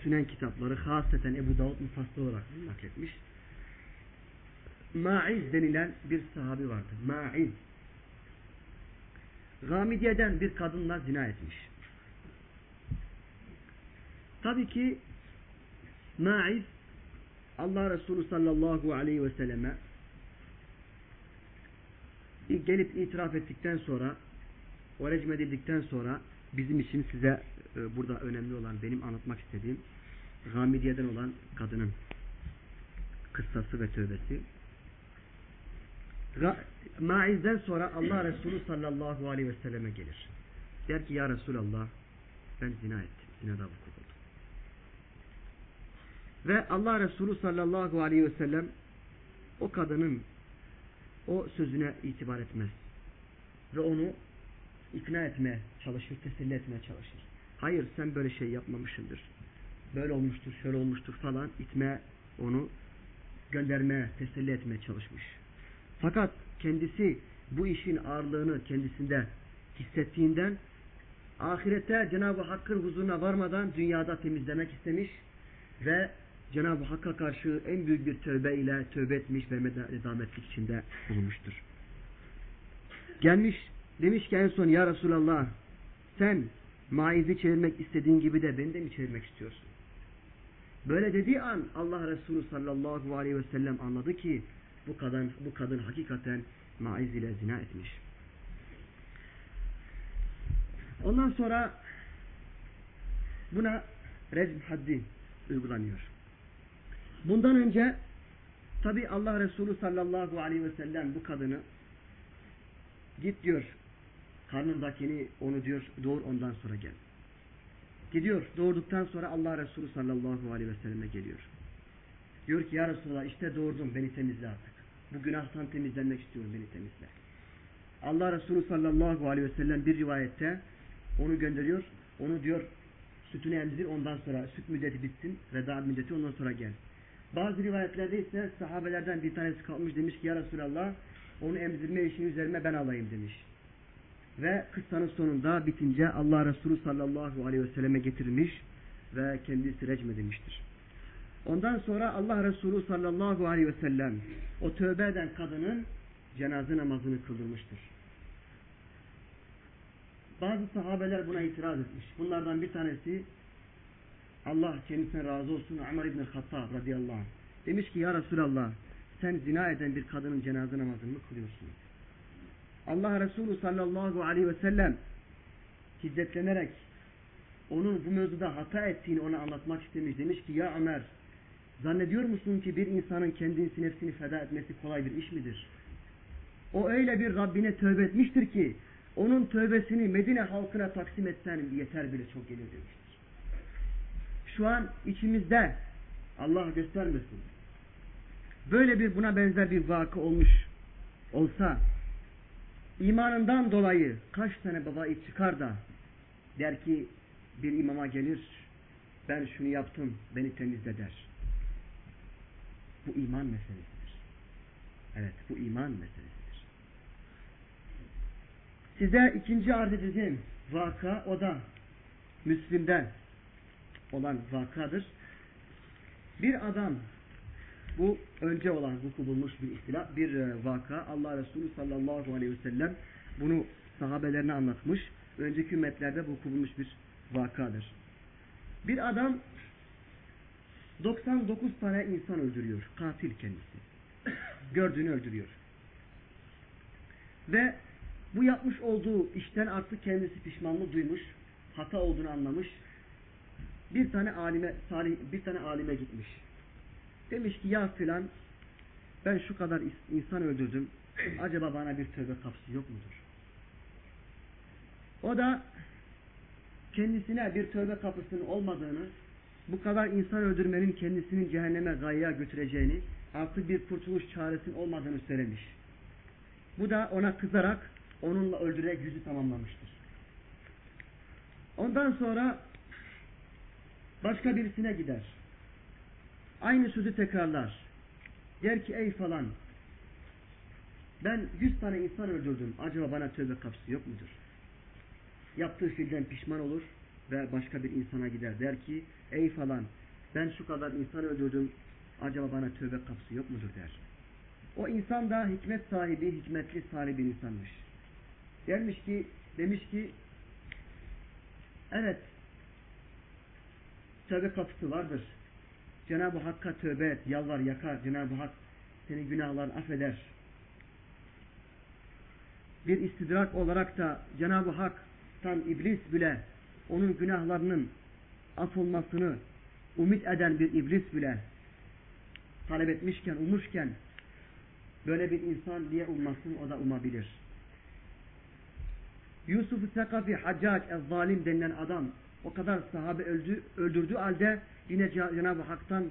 Sünen kitapları haseten Ebu Davud mufassal olarak nakletmiş. Ma'iz denilen bir sahabi vardı. Ma'iz. Gamidiye'den bir kadınla zina etmiş. Tabii ki Ma'iz Allah Resulü sallallahu aleyhi ve selleme gelip itiraf ettikten sonra o recm edildikten sonra bizim için size e, burada önemli olan benim anlatmak istediğim Gamidiye'den olan kadının kıssası ve tövbesi. Maiz'den sonra Allah Resulü sallallahu aleyhi ve selleme gelir. Der ki ya Resulallah ben zina ettim. Zinada vuku. Ve Allah Resulü sallallahu aleyhi ve sellem o kadının o sözüne itibar etmez. Ve onu ikna etmeye çalışır, teselli etmeye çalışır. Hayır sen böyle şey yapmamışsındır. Böyle olmuştur, şöyle olmuştur falan itmeye onu göndermeye, teselli etmeye çalışmış. Fakat kendisi bu işin ağırlığını kendisinde hissettiğinden ahirete Cenab-ı Hakk'ın huzuruna varmadan dünyada temizlemek istemiş ve Cenab-ı Hakk'a karşı en büyük bir tövbe ile tövbe etmiş ve medametlik içinde bulunmuştur. Gelmiş demiş ki en son ya Resulallah sen maizi çevirmek istediğin gibi de beni de mi çevirmek istiyorsun? Böyle dediği an Allah Resulü sallallahu aleyhi ve sellem anladı ki bu kadın, bu kadın hakikaten maiz ile zina etmiş. Ondan sonra buna rezm haddi uygulanıyor. Bundan önce tabi Allah Resulü sallallahu aleyhi ve sellem bu kadını git diyor karnındakini onu diyor doğur ondan sonra gel. Gidiyor doğurduktan sonra Allah Resulü sallallahu aleyhi ve selleme geliyor. Diyor ki ya Resulallah işte doğurdum beni temizle artık. Bu günahtan temizlenmek istiyorum beni temizle. Allah Resulü sallallahu aleyhi ve sellem bir rivayette onu gönderiyor. Onu diyor sütünü emzir ondan sonra süt müddeti bitsin veda müddeti ondan sonra gel. Bazı rivayetlerde ise sahabelerden bir tanesi kalmış demiş ki ya Resulallah onu emzirme işini üzerime ben alayım demiş. Ve kıssanın sonunda bitince Allah Resulü sallallahu aleyhi ve selleme getirilmiş ve kendisi recmedilmiştir. Ondan sonra Allah Resulü sallallahu aleyhi ve sellem o tövbe eden kadının cenaze namazını kıldırmıştır. Bazı sahabeler buna itiraz etmiş. Bunlardan bir tanesi Allah kendisine razı olsun Ömer İbni Hattab radıyallahu anh. Demiş ki ya Resulallah sen zina eden bir kadının cenaze namazını mı kılıyorsun? Allah Resulü sallallahu aleyhi ve sellem hiddetlenerek onun bu mevzuda hata ettiğini ona anlatmak istemiş. Demiş ki ya Ömer zannediyor musun ki bir insanın kendisi nefsini feda etmesi kolay bir iş midir? O öyle bir Rabbine tövbe etmiştir ki onun tövbesini Medine halkına taksim etsen yeter bile çok gelir demiştir. Şu an içimizde Allah göstermesin. Böyle bir buna benzer bir vakı olmuş olsa imanından dolayı kaç tane baba çıkar da der ki bir imama gelir ben şunu yaptım beni temizle der. Bu iman meselesidir. Evet bu iman meselesidir. Size ikinci arz edeceğim vaka o da Müslim'den olan vakadır. Bir adam bu önce olan vuku bulmuş bir istilah, bir e, vaka. Allah Resulü sallallahu aleyhi ve sellem bunu sahabelerine anlatmış. Önceki ümmetlerde vuku bulmuş bir vakadır. Bir adam 99 tane insan öldürüyor. Katil kendisi. Gördüğünü öldürüyor. Ve bu yapmış olduğu işten artık kendisi pişmanlık duymuş, hata olduğunu anlamış. Bir tane alime, salih, bir tane alime gitmiş. Demiş ki ya filan ben şu kadar insan öldürdüm. Acaba bana bir tövbe kapısı yok mudur? O da kendisine bir tövbe kapısının olmadığını, bu kadar insan öldürmenin kendisinin cehenneme gayya götüreceğini, artık bir kurtuluş çaresinin olmadığını söylemiş. Bu da ona kızarak onunla öldürerek yüzü tamamlamıştır. Ondan sonra başka birisine gider. Aynı sözü tekrarlar. Der ki ey falan ben yüz tane insan öldürdüm. Acaba bana tövbe kapısı yok mudur? Yaptığı fiilden pişman olur ve başka bir insana gider. Der ki ey falan ben şu kadar insan öldürdüm. Acaba bana tövbe kapısı yok mudur der. O insan da hikmet sahibi, hikmetli salih bir insanmış. Dermiş ki, demiş ki evet tövbe kapısı vardır. Cenab-ı Hakk'a tövbe et, yalvar, yakar. Cenab-ı Hak seni günahlarını affeder. Bir istidrak olarak da Cenab-ı Hak'tan iblis bile onun günahlarının affolmasını umut eden bir iblis bile talep etmişken, umuşken böyle bir insan niye ummasın o da umabilir. Yusuf-u Sekafi Haccac el-Zalim denilen adam o kadar sahabe öldü, öldürdüğü halde yine Cenab-ı Hak'tan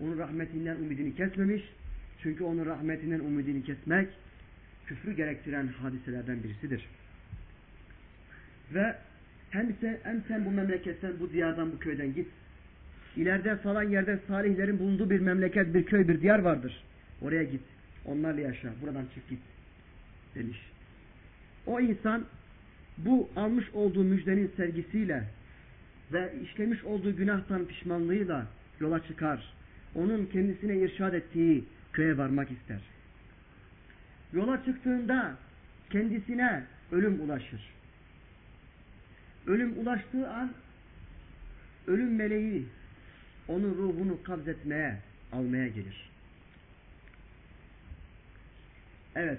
onun rahmetinden umudunu kesmemiş. Çünkü onun rahmetinden umudunu kesmek küfrü gerektiren hadiselerden birisidir. Ve hem sen, hem sen bu memleketten, bu diyardan, bu köyden git. İleride falan yerde salihlerin bulunduğu bir memleket, bir köy, bir diyar vardır. Oraya git. Onlarla yaşa. Buradan çık git. Demiş. O insan bu almış olduğu müjdenin sevgisiyle ve işlemiş olduğu günahtan pişmanlığıyla yola çıkar. Onun kendisine irşad ettiği köye varmak ister. Yola çıktığında kendisine ölüm ulaşır. Ölüm ulaştığı an ölüm meleği onun ruhunu kabzetmeye, almaya gelir. Evet.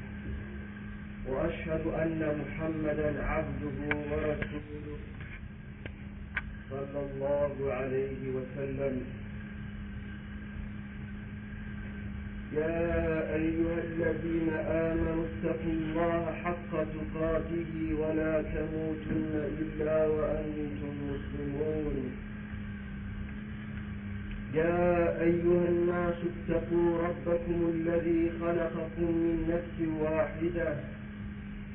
وأشهد أن محمدا عبده ورسوله صلى الله عليه وسلم. يا أيها الذين آمنوا اتقوا الله حق تقاته ولا تموتن إلا وأنتم مسلمون. يا أيها الناس اتقوا ربكم الذي خلقكم من نفس واحدة.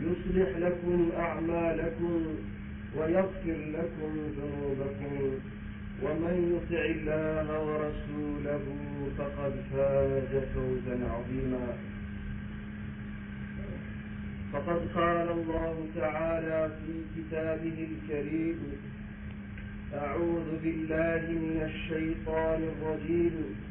يصلح لكم أعمالكم ويغفر لكم ذنوبكم. ومن يطع الله ورسوله فقد فاز فوزا عظيما. فقد قال الله تعالى في كتابه الكريم أعوذ بالله من الشيطان الرجيم.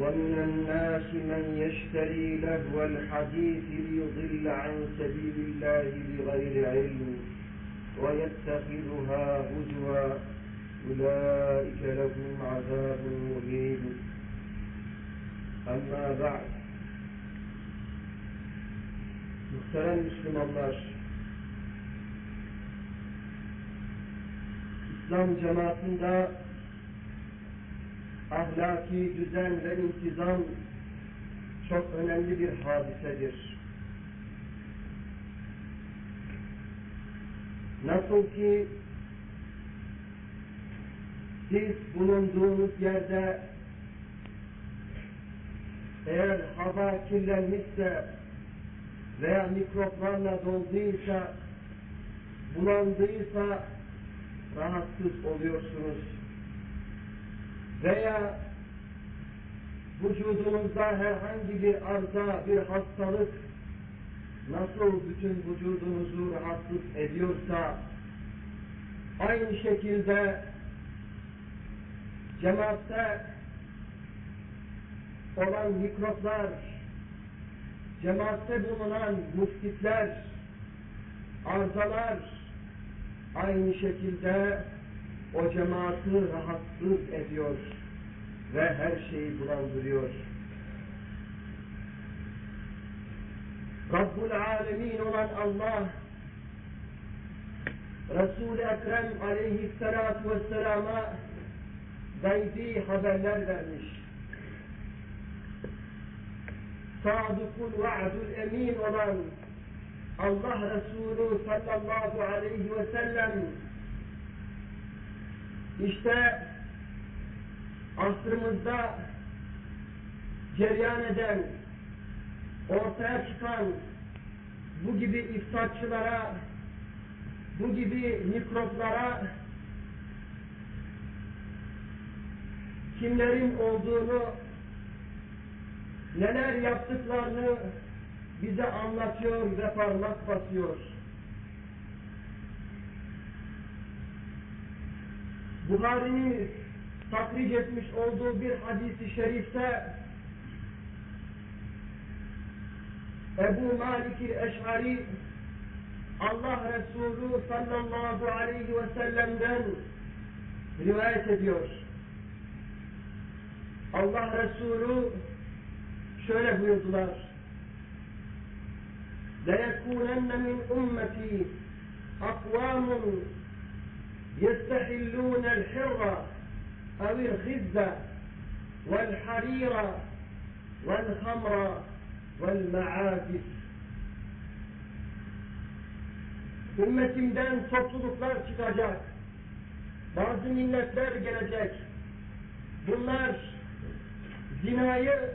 ومن الناس من يشتري لهو الحديث ليضل عن سبيل الله بغير علم ويتخذها هزوا. أولئك لهم عذاب مهين. أما بعد. Muhterem Müslümanlar, İslam cemaatinde ahlaki düzen ve intizam çok önemli bir hadisedir. Nasıl ki siz bulunduğunuz yerde eğer hava kirlenmişse veya mikroplarla dolduysa, bulandıysa rahatsız oluyorsunuz. Veya vücudunuzda herhangi bir arıza, bir hastalık nasıl bütün vücudunuzu rahatsız ediyorsa aynı şekilde cemaatte olan mikroplar, cemaatte bulunan muskitler, arızalar aynı şekilde o cemaati rahatsız ediyor ve her şeyi bulandırıyor. Rabbul Alemin olan Allah Resul-i Ekrem aleyhissalatu vesselama gaybi haberler vermiş. Sadıkul vaadul emin olan Allah Resulü sallallahu aleyhi ve sellem işte asrımızda cereyan eden, ortaya çıkan bu gibi iftatçılara, bu gibi mikroplara kimlerin olduğunu, neler yaptıklarını bize anlatıyor ve parmak basıyor. Buhari'nin takric etmiş olduğu bir hadisi şerifte Ebu Malik Eş'ari Allah Resulü sallallahu aleyhi ve sellem'den rivayet ediyor. Allah Resulü şöyle buyurdular. لَيَكُونَنَّ مِنْ أُمَّتِي أَقْوَامٌ يَسْتَحِلُّونَ الْحِرَّ أَوِ الْخِزَّ وَالْحَرِيرَ وَالْخَمْرَ وَالْمَعَازِفِ Ümmetimden topluluklar çıkacak. Bazı milletler gelecek. Bunlar zinayı,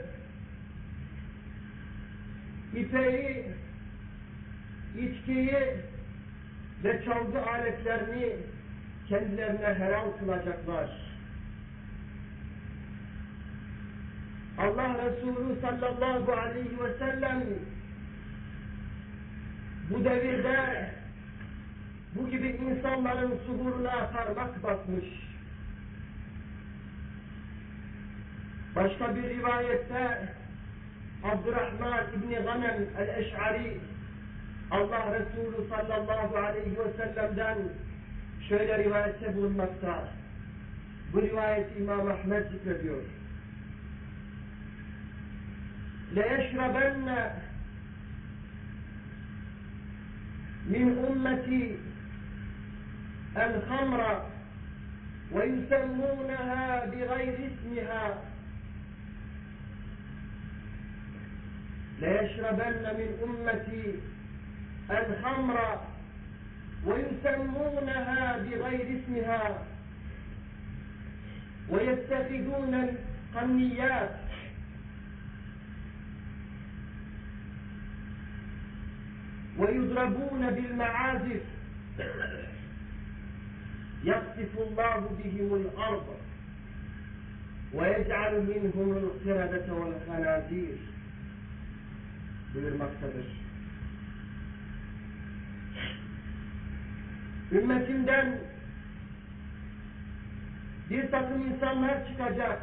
ipeyi, içkiyi ve çalgı aletlerini kendilerine helal kılacaklar. Allah Resulü sallallahu aleyhi ve sellem bu devirde bu gibi insanların suhuruna parmak basmış. Başka bir rivayette Abdurrahman İbni Ganem el-Eş'ari Allah Resulü sallallahu aleyhi ve sellem'den شوية رواية bulunmakta. Bu برواية İmam Ahmet zikrediyor. ليشربن من أمتي الخمر ويسمونها بغير اسمها ليشربن من أمتي الخمر ويسمونها بغير اسمها. ويتخذون القنيات. ويضربون بالمعازف. يقصف الله بهم الأرض. ويجعل منهم القردة والخنازير. buyurmaktadır. Ümmetimden bir takım insanlar çıkacak.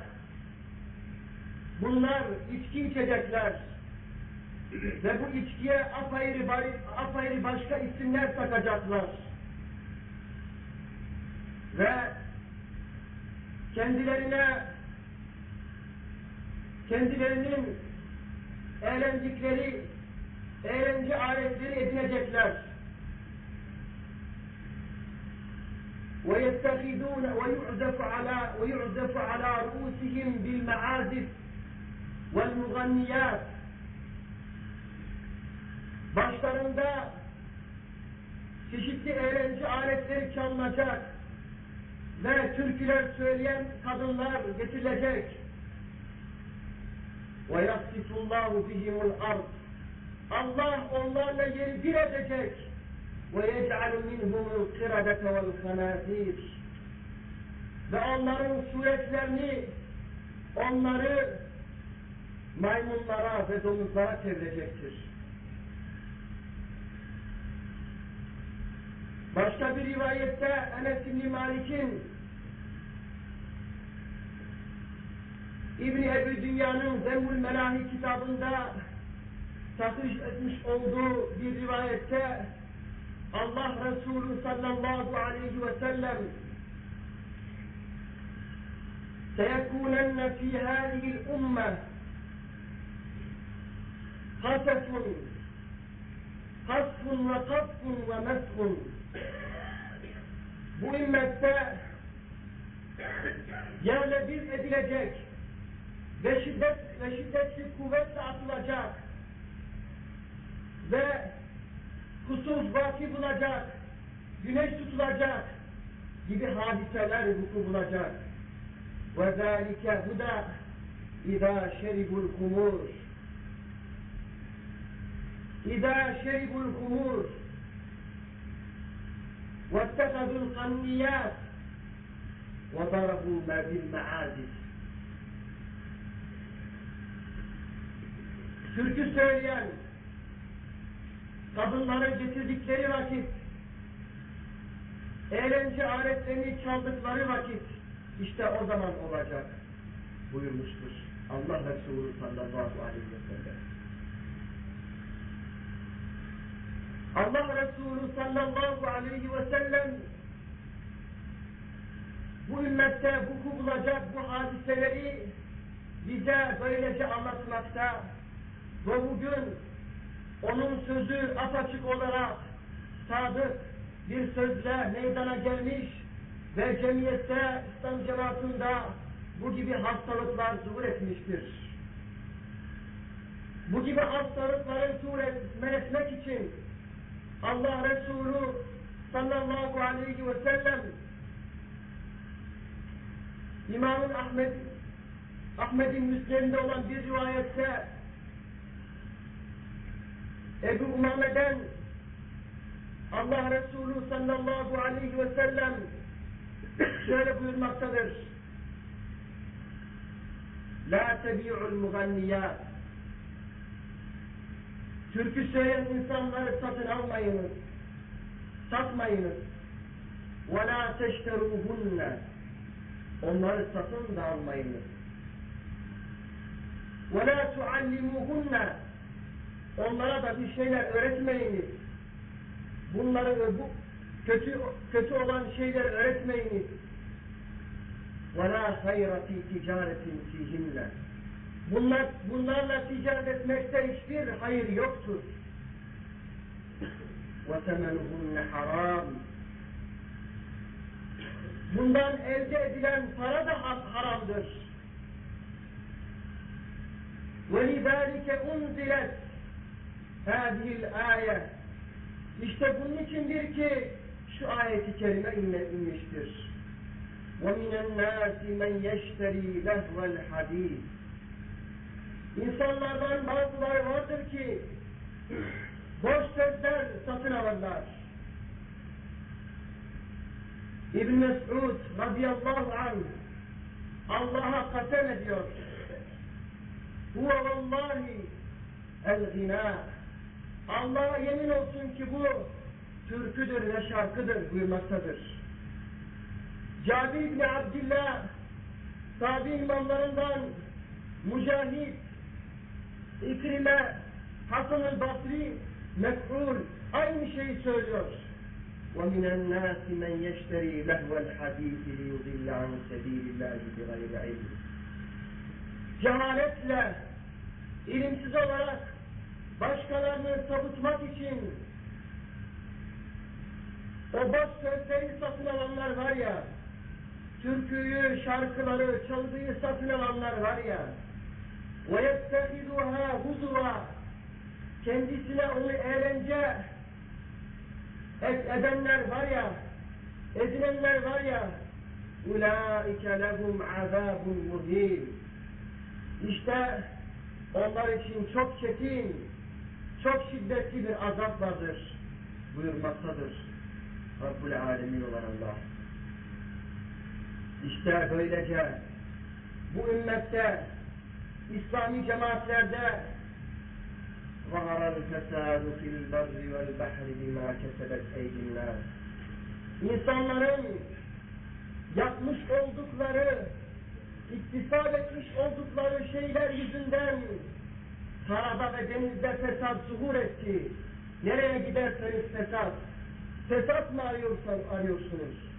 Bunlar içki içecekler. Ve bu içkiye apayrı, apayrı başka isimler takacaklar. Ve kendilerine kendilerinin eğlendikleri eğlence aletleri edinecekler. ويتخذون ويعزف على ويعزف على رؤوسهم بالمعازف والمغنيات başlarında çeşitli eğlence aletleri çalınacak ve türküler söyleyen kadınlar getirilecek. وَيَخْسِفُ اللّٰهُ بِهِمُ الْأَرْضِ Allah onlarla yeri bir edecek. وَيَجْعَلُ مِنْهُمُ الْقِرَدَةَ وَالْخَنَازِيرِ Ve onların suretlerini, onları maymunlara ve domuzlara çevirecektir. Başka bir rivayette Enes İbni Malik'in İbni Ebu Dünya'nın Zemmül Melahi kitabında satış etmiş olduğu bir rivayette الله رسوله صلى الله عليه وسلم. سيكونن في هذه الأمة قصف قصف وقصف ومسخ. مهمة ساء يا لذيذ أدلجاك لشدة لشدة الكوبات عطلجاك ذا atılacak ve kusur vaki bulacak, güneş tutulacak gibi hadiseler vuku bulacak. Ve zâlike bu da İzâ şeribul kumur İzâ şeribul kumur واتخذوا القنيات وضربوا ما بالمعازف Türkü söyleyen kadınların getirdikleri vakit eğlence aletlerini çaldıkları vakit işte o zaman olacak buyurmuştur Allah Resulü sallallahu aleyhi ve sellem. Allah Resulü sallallahu aleyhi ve sellem bu ümmette vuku bulacak bu hadiseleri bize böylece anlatmakta ve bugün onun sözü apaçık olarak sadık bir sözle meydana gelmiş ve cemiyette İslam cemaatinde bu gibi hastalıklar zuhur etmiştir. Bu gibi hastalıkları zuhur etmek için Allah Resulü sallallahu aleyhi ve sellem İmam Ahmed Ahmet'in müsliminde olan bir rivayette Ebu Umame'den Allah Resulü sallallahu aleyhi ve sellem şöyle buyurmaktadır. La tebi'ul muganniyat Türkü söyleyen insanları satın almayınız. Satmayınız. Ve la teşteruhunne Onları satın da almayınız. Ve la tuallimuhunne Onlara da bir şeyler öğretmeyiniz. Bunları bu kötü kötü olan şeyler öğretmeyiniz. وَلَا خَيْرَ فِي تِجَارَةٍ فِيهِنَّ Bunlar, bunlarla ticaret etmekte hiçbir hayır yoktur. وَثَمَنُهُنَّ haram. Bundan elde edilen para da haramdır. وَلِذَٰلِكَ اُنْزِلَتْ هَذِهِ الْآيَةِ İşte bunun içindir ki şu ayeti kerime inmiştir. وَمِنَ النَّاسِ مَنْ يَشْتَرِي لَهْوَ الْحَدِيثِ İnsanlardan bazıları vardır ki boş sözler satın alırlar. İbn Mes'ud radıyallahu anh Allah'a kasem ediyor. Huve vallahi el gina Allah'a yemin olsun ki bu türküdür ve şarkıdır buyurmaktadır. Cabir İbni Abdillah tabi imamlarından Mücahit İkrime, Hasan-ı Basri, Mef'ul aynı şeyi söylüyor. ومن الناس من يشتري لهو الحديث ليضل عن سبيل الله بغير علم cehaletle, ilimsiz olarak başkalarını sapıtmak için o boş sözleri satın alanlar var ya, türküyü, şarkıları, çalgıyı satın alanlar var ya, وَيَتَّخِذُهَا هُزُوًا Kendisine onu eğlence et edenler var ya, edinenler var ya, اُولَٰئِكَ لَهُمْ عَذَابٌ مُهِينٌ İşte onlar için çok çetin, çok şiddetli bir azap vardır buyurmaktadır Rabbul Alemin olan Allah. İşte böylece bu ümmette, İslami cemaatlerde ظهر الفساد في البر والبحر بما كسبت أيدي الناس İnsanların yapmış oldukları, iktisap etmiş oldukları şeyler yüzünden karada ve denizde fesat zuhur etti. Nereye giderseniz fesat. Fesat mı arıyorsan arıyorsunuz?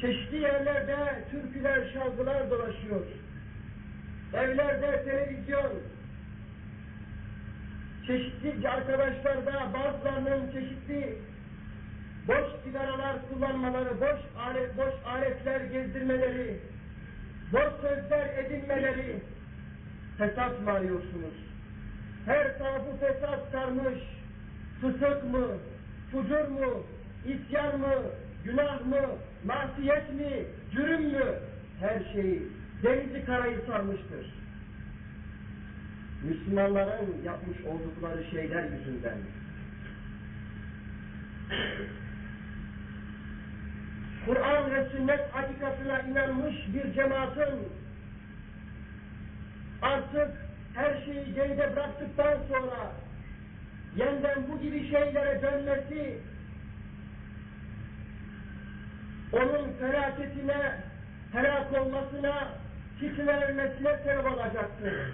Çeşitli yerlerde türküler, şarkılar dolaşıyor. Evlerde televizyon, çeşitli arkadaşlarda bazılarının çeşitli boş sigaralar kullanmaları, boş alet, boş aletler gezdirmeleri, boş sözler edinmeleri fesat mı arıyorsunuz? Her tarafı fesat sarmış, fısık mı, fucur mu, isyan mı, günah mı, masiyet mi, cürüm mü? Her şeyi, denizi karayı sarmıştır. Müslümanların yapmış oldukları şeyler yüzünden. Kur'an ve sünnet hakikatine inanmış bir cemaatin artık her şeyi geride bıraktıktan sonra yeniden bu gibi şeylere dönmesi onun felaketine, helak olmasına, fitnelenmesine sebep olacaktır.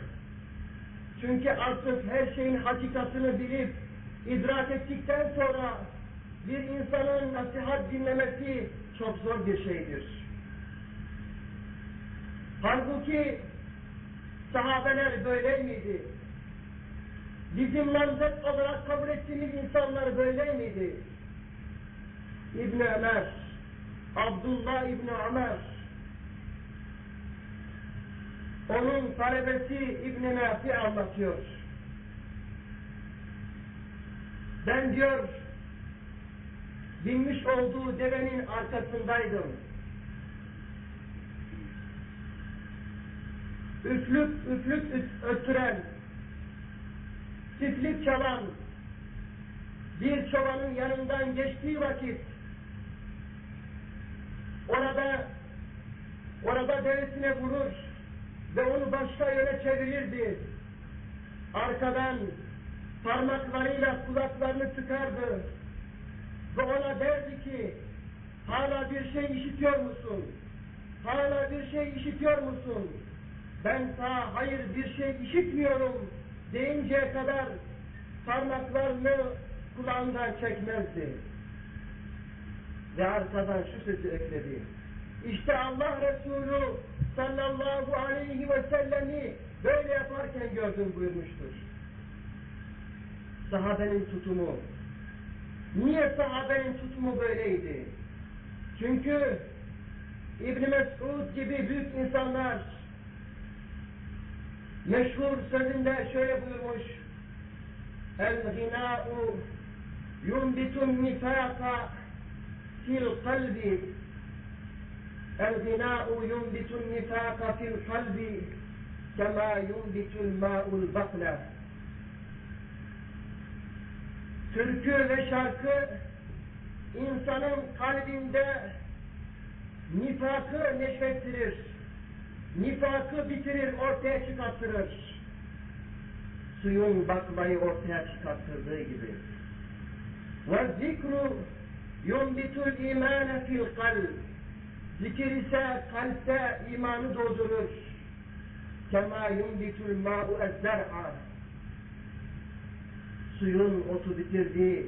Çünkü artık her şeyin hakikatini bilip idrak ettikten sonra bir insanın nasihat dinlemesi çok zor bir şeydir. Halbuki sahabeler böyle miydi? Bizim namzet olarak kabul ettiğimiz insanlar böyle miydi? İbn Ömer, Abdullah İbn Ömer, onun talebesi İbn Nafi anlatıyor. Ben diyor, binmiş olduğu devenin arkasındaydım. Üflük üflük öttüren, çiftlik çalan bir çobanın yanından geçtiği vakit orada orada devesine vurur ve onu başka yöne çevirirdi. Arkadan parmaklarıyla kulaklarını tıkardı ve ona derdi ki hala bir şey işitiyor musun? Hala bir şey işitiyor musun? Ben sana hayır bir şey işitmiyorum deyinceye kadar parmaklarını kulağından çekmezdi. Ve arkadan şu sözü ekledi. İşte Allah Resulü sallallahu aleyhi ve sellemi böyle yaparken gördüm buyurmuştur. Sahabenin tutumu. Niye sahabenin tutumu böyleydi? Çünkü İbn Mesud gibi büyük insanlar meşhur sözünde şöyle buyurmuş. El-ghinâ'u yumbitun nifâka fil kalbi El-ghinâ'u yumbitun nifâka fil kalbi kema yumbitul ma'ul bakla Türkü ve şarkı insanın kalbinde nifakı neşvettirir. Nifakı bitirir, ortaya çıkartırır. Suyun baklayı ortaya çıkarttırdığı gibi. Ve zikru yumbitul imane fil kalb. Zikir ise kalpte imanı doldurur. Kema yumbitul ma'u ezzer'a. Suyun otu bitirdiği,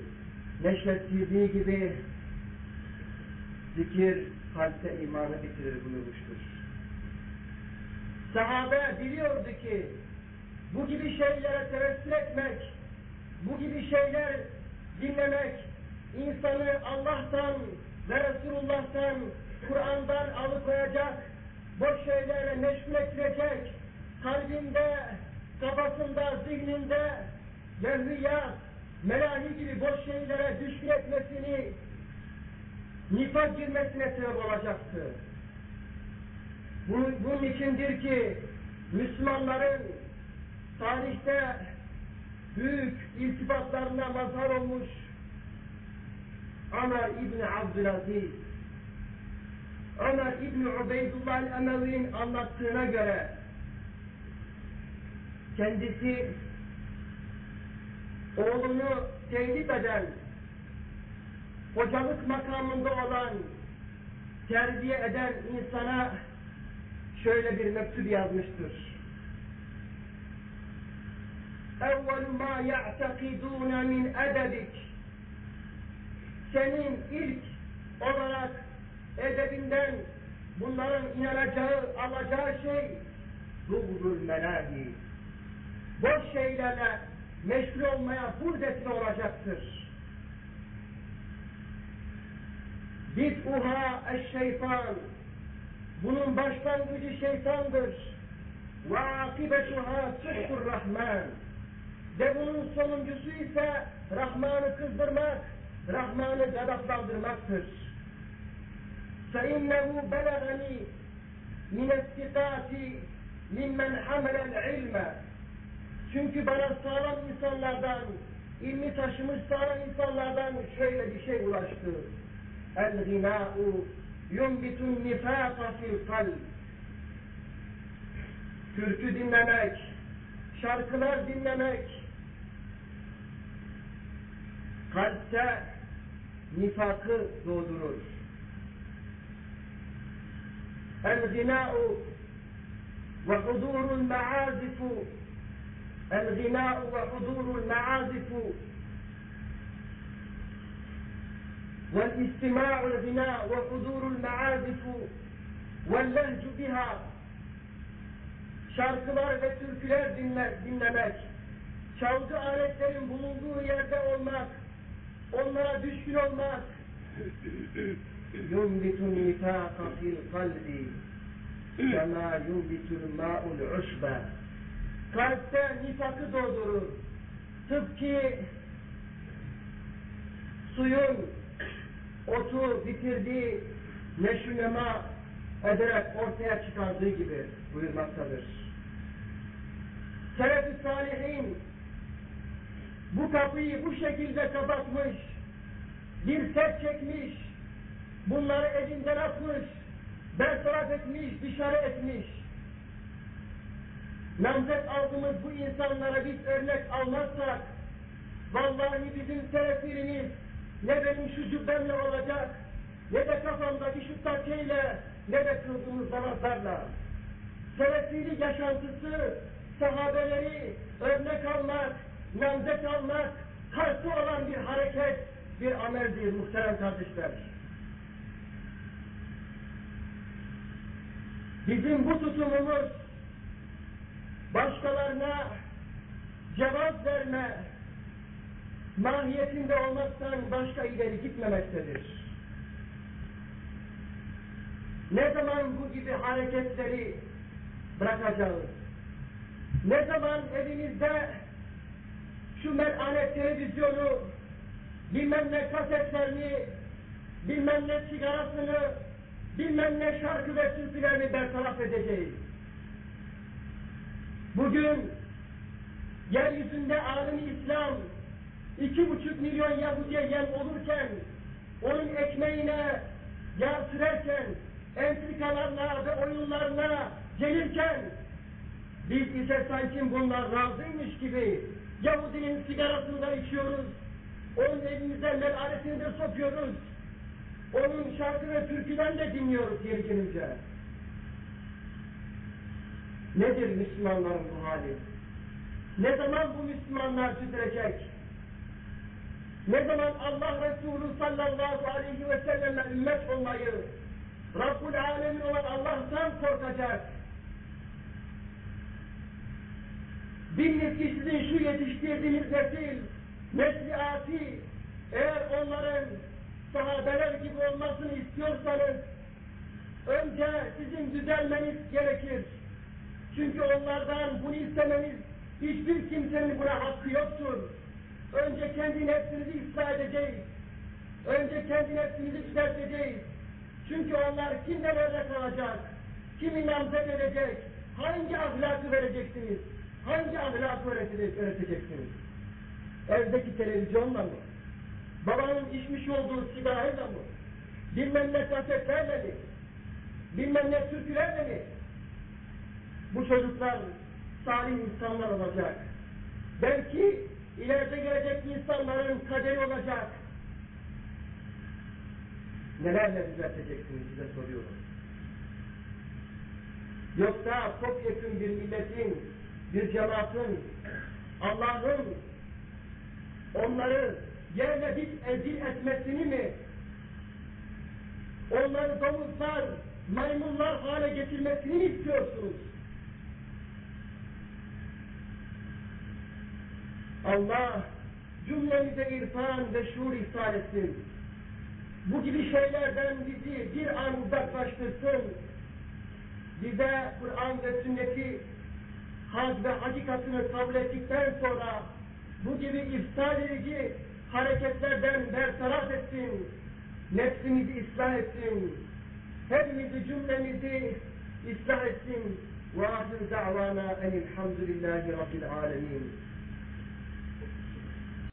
neşvettirdiği gibi Zikir kalpte imanı bitirir buyurmuştur. Sahabe biliyordu ki bu gibi şeylere tevessül etmek, bu gibi şeyler dinlemek insanı Allah'tan ve Resulullah'tan, Kur'an'dan alıkoyacak, boş şeylerle meşgul ettirecek, kalbinde, kafasında, zihninde vehviyat, melahi gibi boş şeylere düşkün etmesini, nifak girmesine sebep olacaktı. Bu, bunun içindir ki Müslümanların tarihte büyük iltifatlarına mazhar olmuş Ömer İbni Abdülaziz Ömer İbni Ubeydullah el-Emevi'nin anlattığına göre kendisi oğlunu tehdit eden hocalık makamında olan terbiye eden insana şöyle bir mektup yazmıştır. اَوَّلُ مَا يَعْتَقِدُونَ مِنْ اَدَبِكِ Senin ilk olarak edebinden bunların inanacağı, alacağı şey ruhul melahi. Boş şeylerle meşgul olmaya burzesine olacaktır. Bid'uha eşşeytan. Bunun başlangıcı şeytandır. Ve akibetuha suhtur rahman. Ve bunun sonuncusu ise Rahman'ı kızdırmak, Rahman'ı gadaplandırmaktır. فَاِنَّهُ بَلَغَنِي مِنَ الثِّقَاتِ مِمَّنْ حَمَلَ الْعِلْمَ Çünkü bana sağlam insanlardan, ilmi taşımış sağlam insanlardan şöyle bir şey ulaştı. الْغِنَاءُ يُنْبِتُ النِّفَاقَ فِي الْقَلْبِ Türkü dinlemek, şarkılar dinlemek, kalpte nifakı doğdurur. الغناء وحضور المعازف الغناء وحضور المعازف والاستماع الغناء وحضور المعازف واللهج بها şarkılar ve türküler dinle, dinlemek, çalgı aletlerin bulunduğu yerde olmak, onlara düşkün olmak, ينبت النفاق في القلب كما ينبت الماء العشب kalpte nifakı doldurur. Tıpkı suyun otu bitirdiği neşünema ederek ortaya çıkardığı gibi buyurmaktadır. Selef-i Salihin bu kapıyı bu şekilde kapatmış, bir set çekmiş, bunları elinden atmış, bertaraf etmiş, dışarı etmiş. Namzet aldığımız bu insanlara biz örnek almazsak, vallahi bizim selefirimiz ne benim şu cübbemle olacak, ne de kafamdaki şu takeyle, ne de kıldığımız namazlarla. Selefiri yaşantısı, sahabeleri örnek almak, namzet almak, karşı olan bir hareket, bir ameldir muhterem kardeşler. Bizim bu tutumumuz başkalarına cevap verme mahiyetinde olmaktan başka ileri gitmemektedir. Ne zaman bu gibi hareketleri bırakacağız? Ne zaman evimizde şu melanet televizyonu, bilmem ne kasetlerini, bilmem ne sigarasını, bilmem ne şarkı ve türkülerini bertaraf edeceğiz. Bugün yeryüzünde alemi İslam iki buçuk milyon Yahudi'ye yem olurken onun ekmeğine yağ sürerken entrikalarla ve oyunlarına gelirken biz ise sanki bunlar razıymış gibi Yahudinin sigarasını da içiyoruz. Onun elimize melaletini de sokuyoruz. Onun şarkı ve türküden de dinliyoruz yeri gelince. Nedir Müslümanların bu hali? Ne zaman bu Müslümanlar düzelecek? Ne zaman Allah Resulü sallallahu aleyhi ve selleme ümmet olmayı, Rabbul Alemin olan Allah'tan korkacak. Biliniz ki sizin şu yetiştirdiğiniz nesil, nesli ati, eğer onların sahabeler gibi olmasını istiyorsanız, önce sizin düzelmeniz gerekir. Çünkü onlardan bunu istemeniz hiçbir kimsenin buna hakkı yoktur. Önce kendi nefsinizi ıslah edeceğiz. Önce kendi nefsimizi düzelteceğiz. Çünkü onlar kimden öyle kalacak? Kimi namzet edecek? Hangi ahlakı vereceksiniz? Hangi ahlakı öğretecek- öğreteceksiniz? Evdeki televizyonla mı? Babanın içmiş olduğu sigarayla mı? Bilmem ne kasetlerle mi? Bilmem ne türkülerle mi? Bu çocuklar salih insanlar olacak. Belki ileride gelecek insanların kaderi olacak. Nelerle düzelteceksiniz size soruyorum. Yoksa topyekun bir milletin, bir cemaatin, Allah'ın onları yerle bir ezil etmesini mi, onları domuzlar, maymunlar hale getirmesini mi istiyorsunuz? Allah cümlemize irfan ve şuur ihsan etsin. Bu gibi şeylerden bizi bir an uzaklaştırsın. Bize Kur'an ve sünneti haz ve hakikatini kabul ettikten sonra bu gibi ifsad edici hareketlerden bertaraf etsin. Nefsimizi ıslah etsin. Hepimizi cümlemizi ıslah etsin. Ve ahir da'vana enilhamdülillahi rabbil alemin.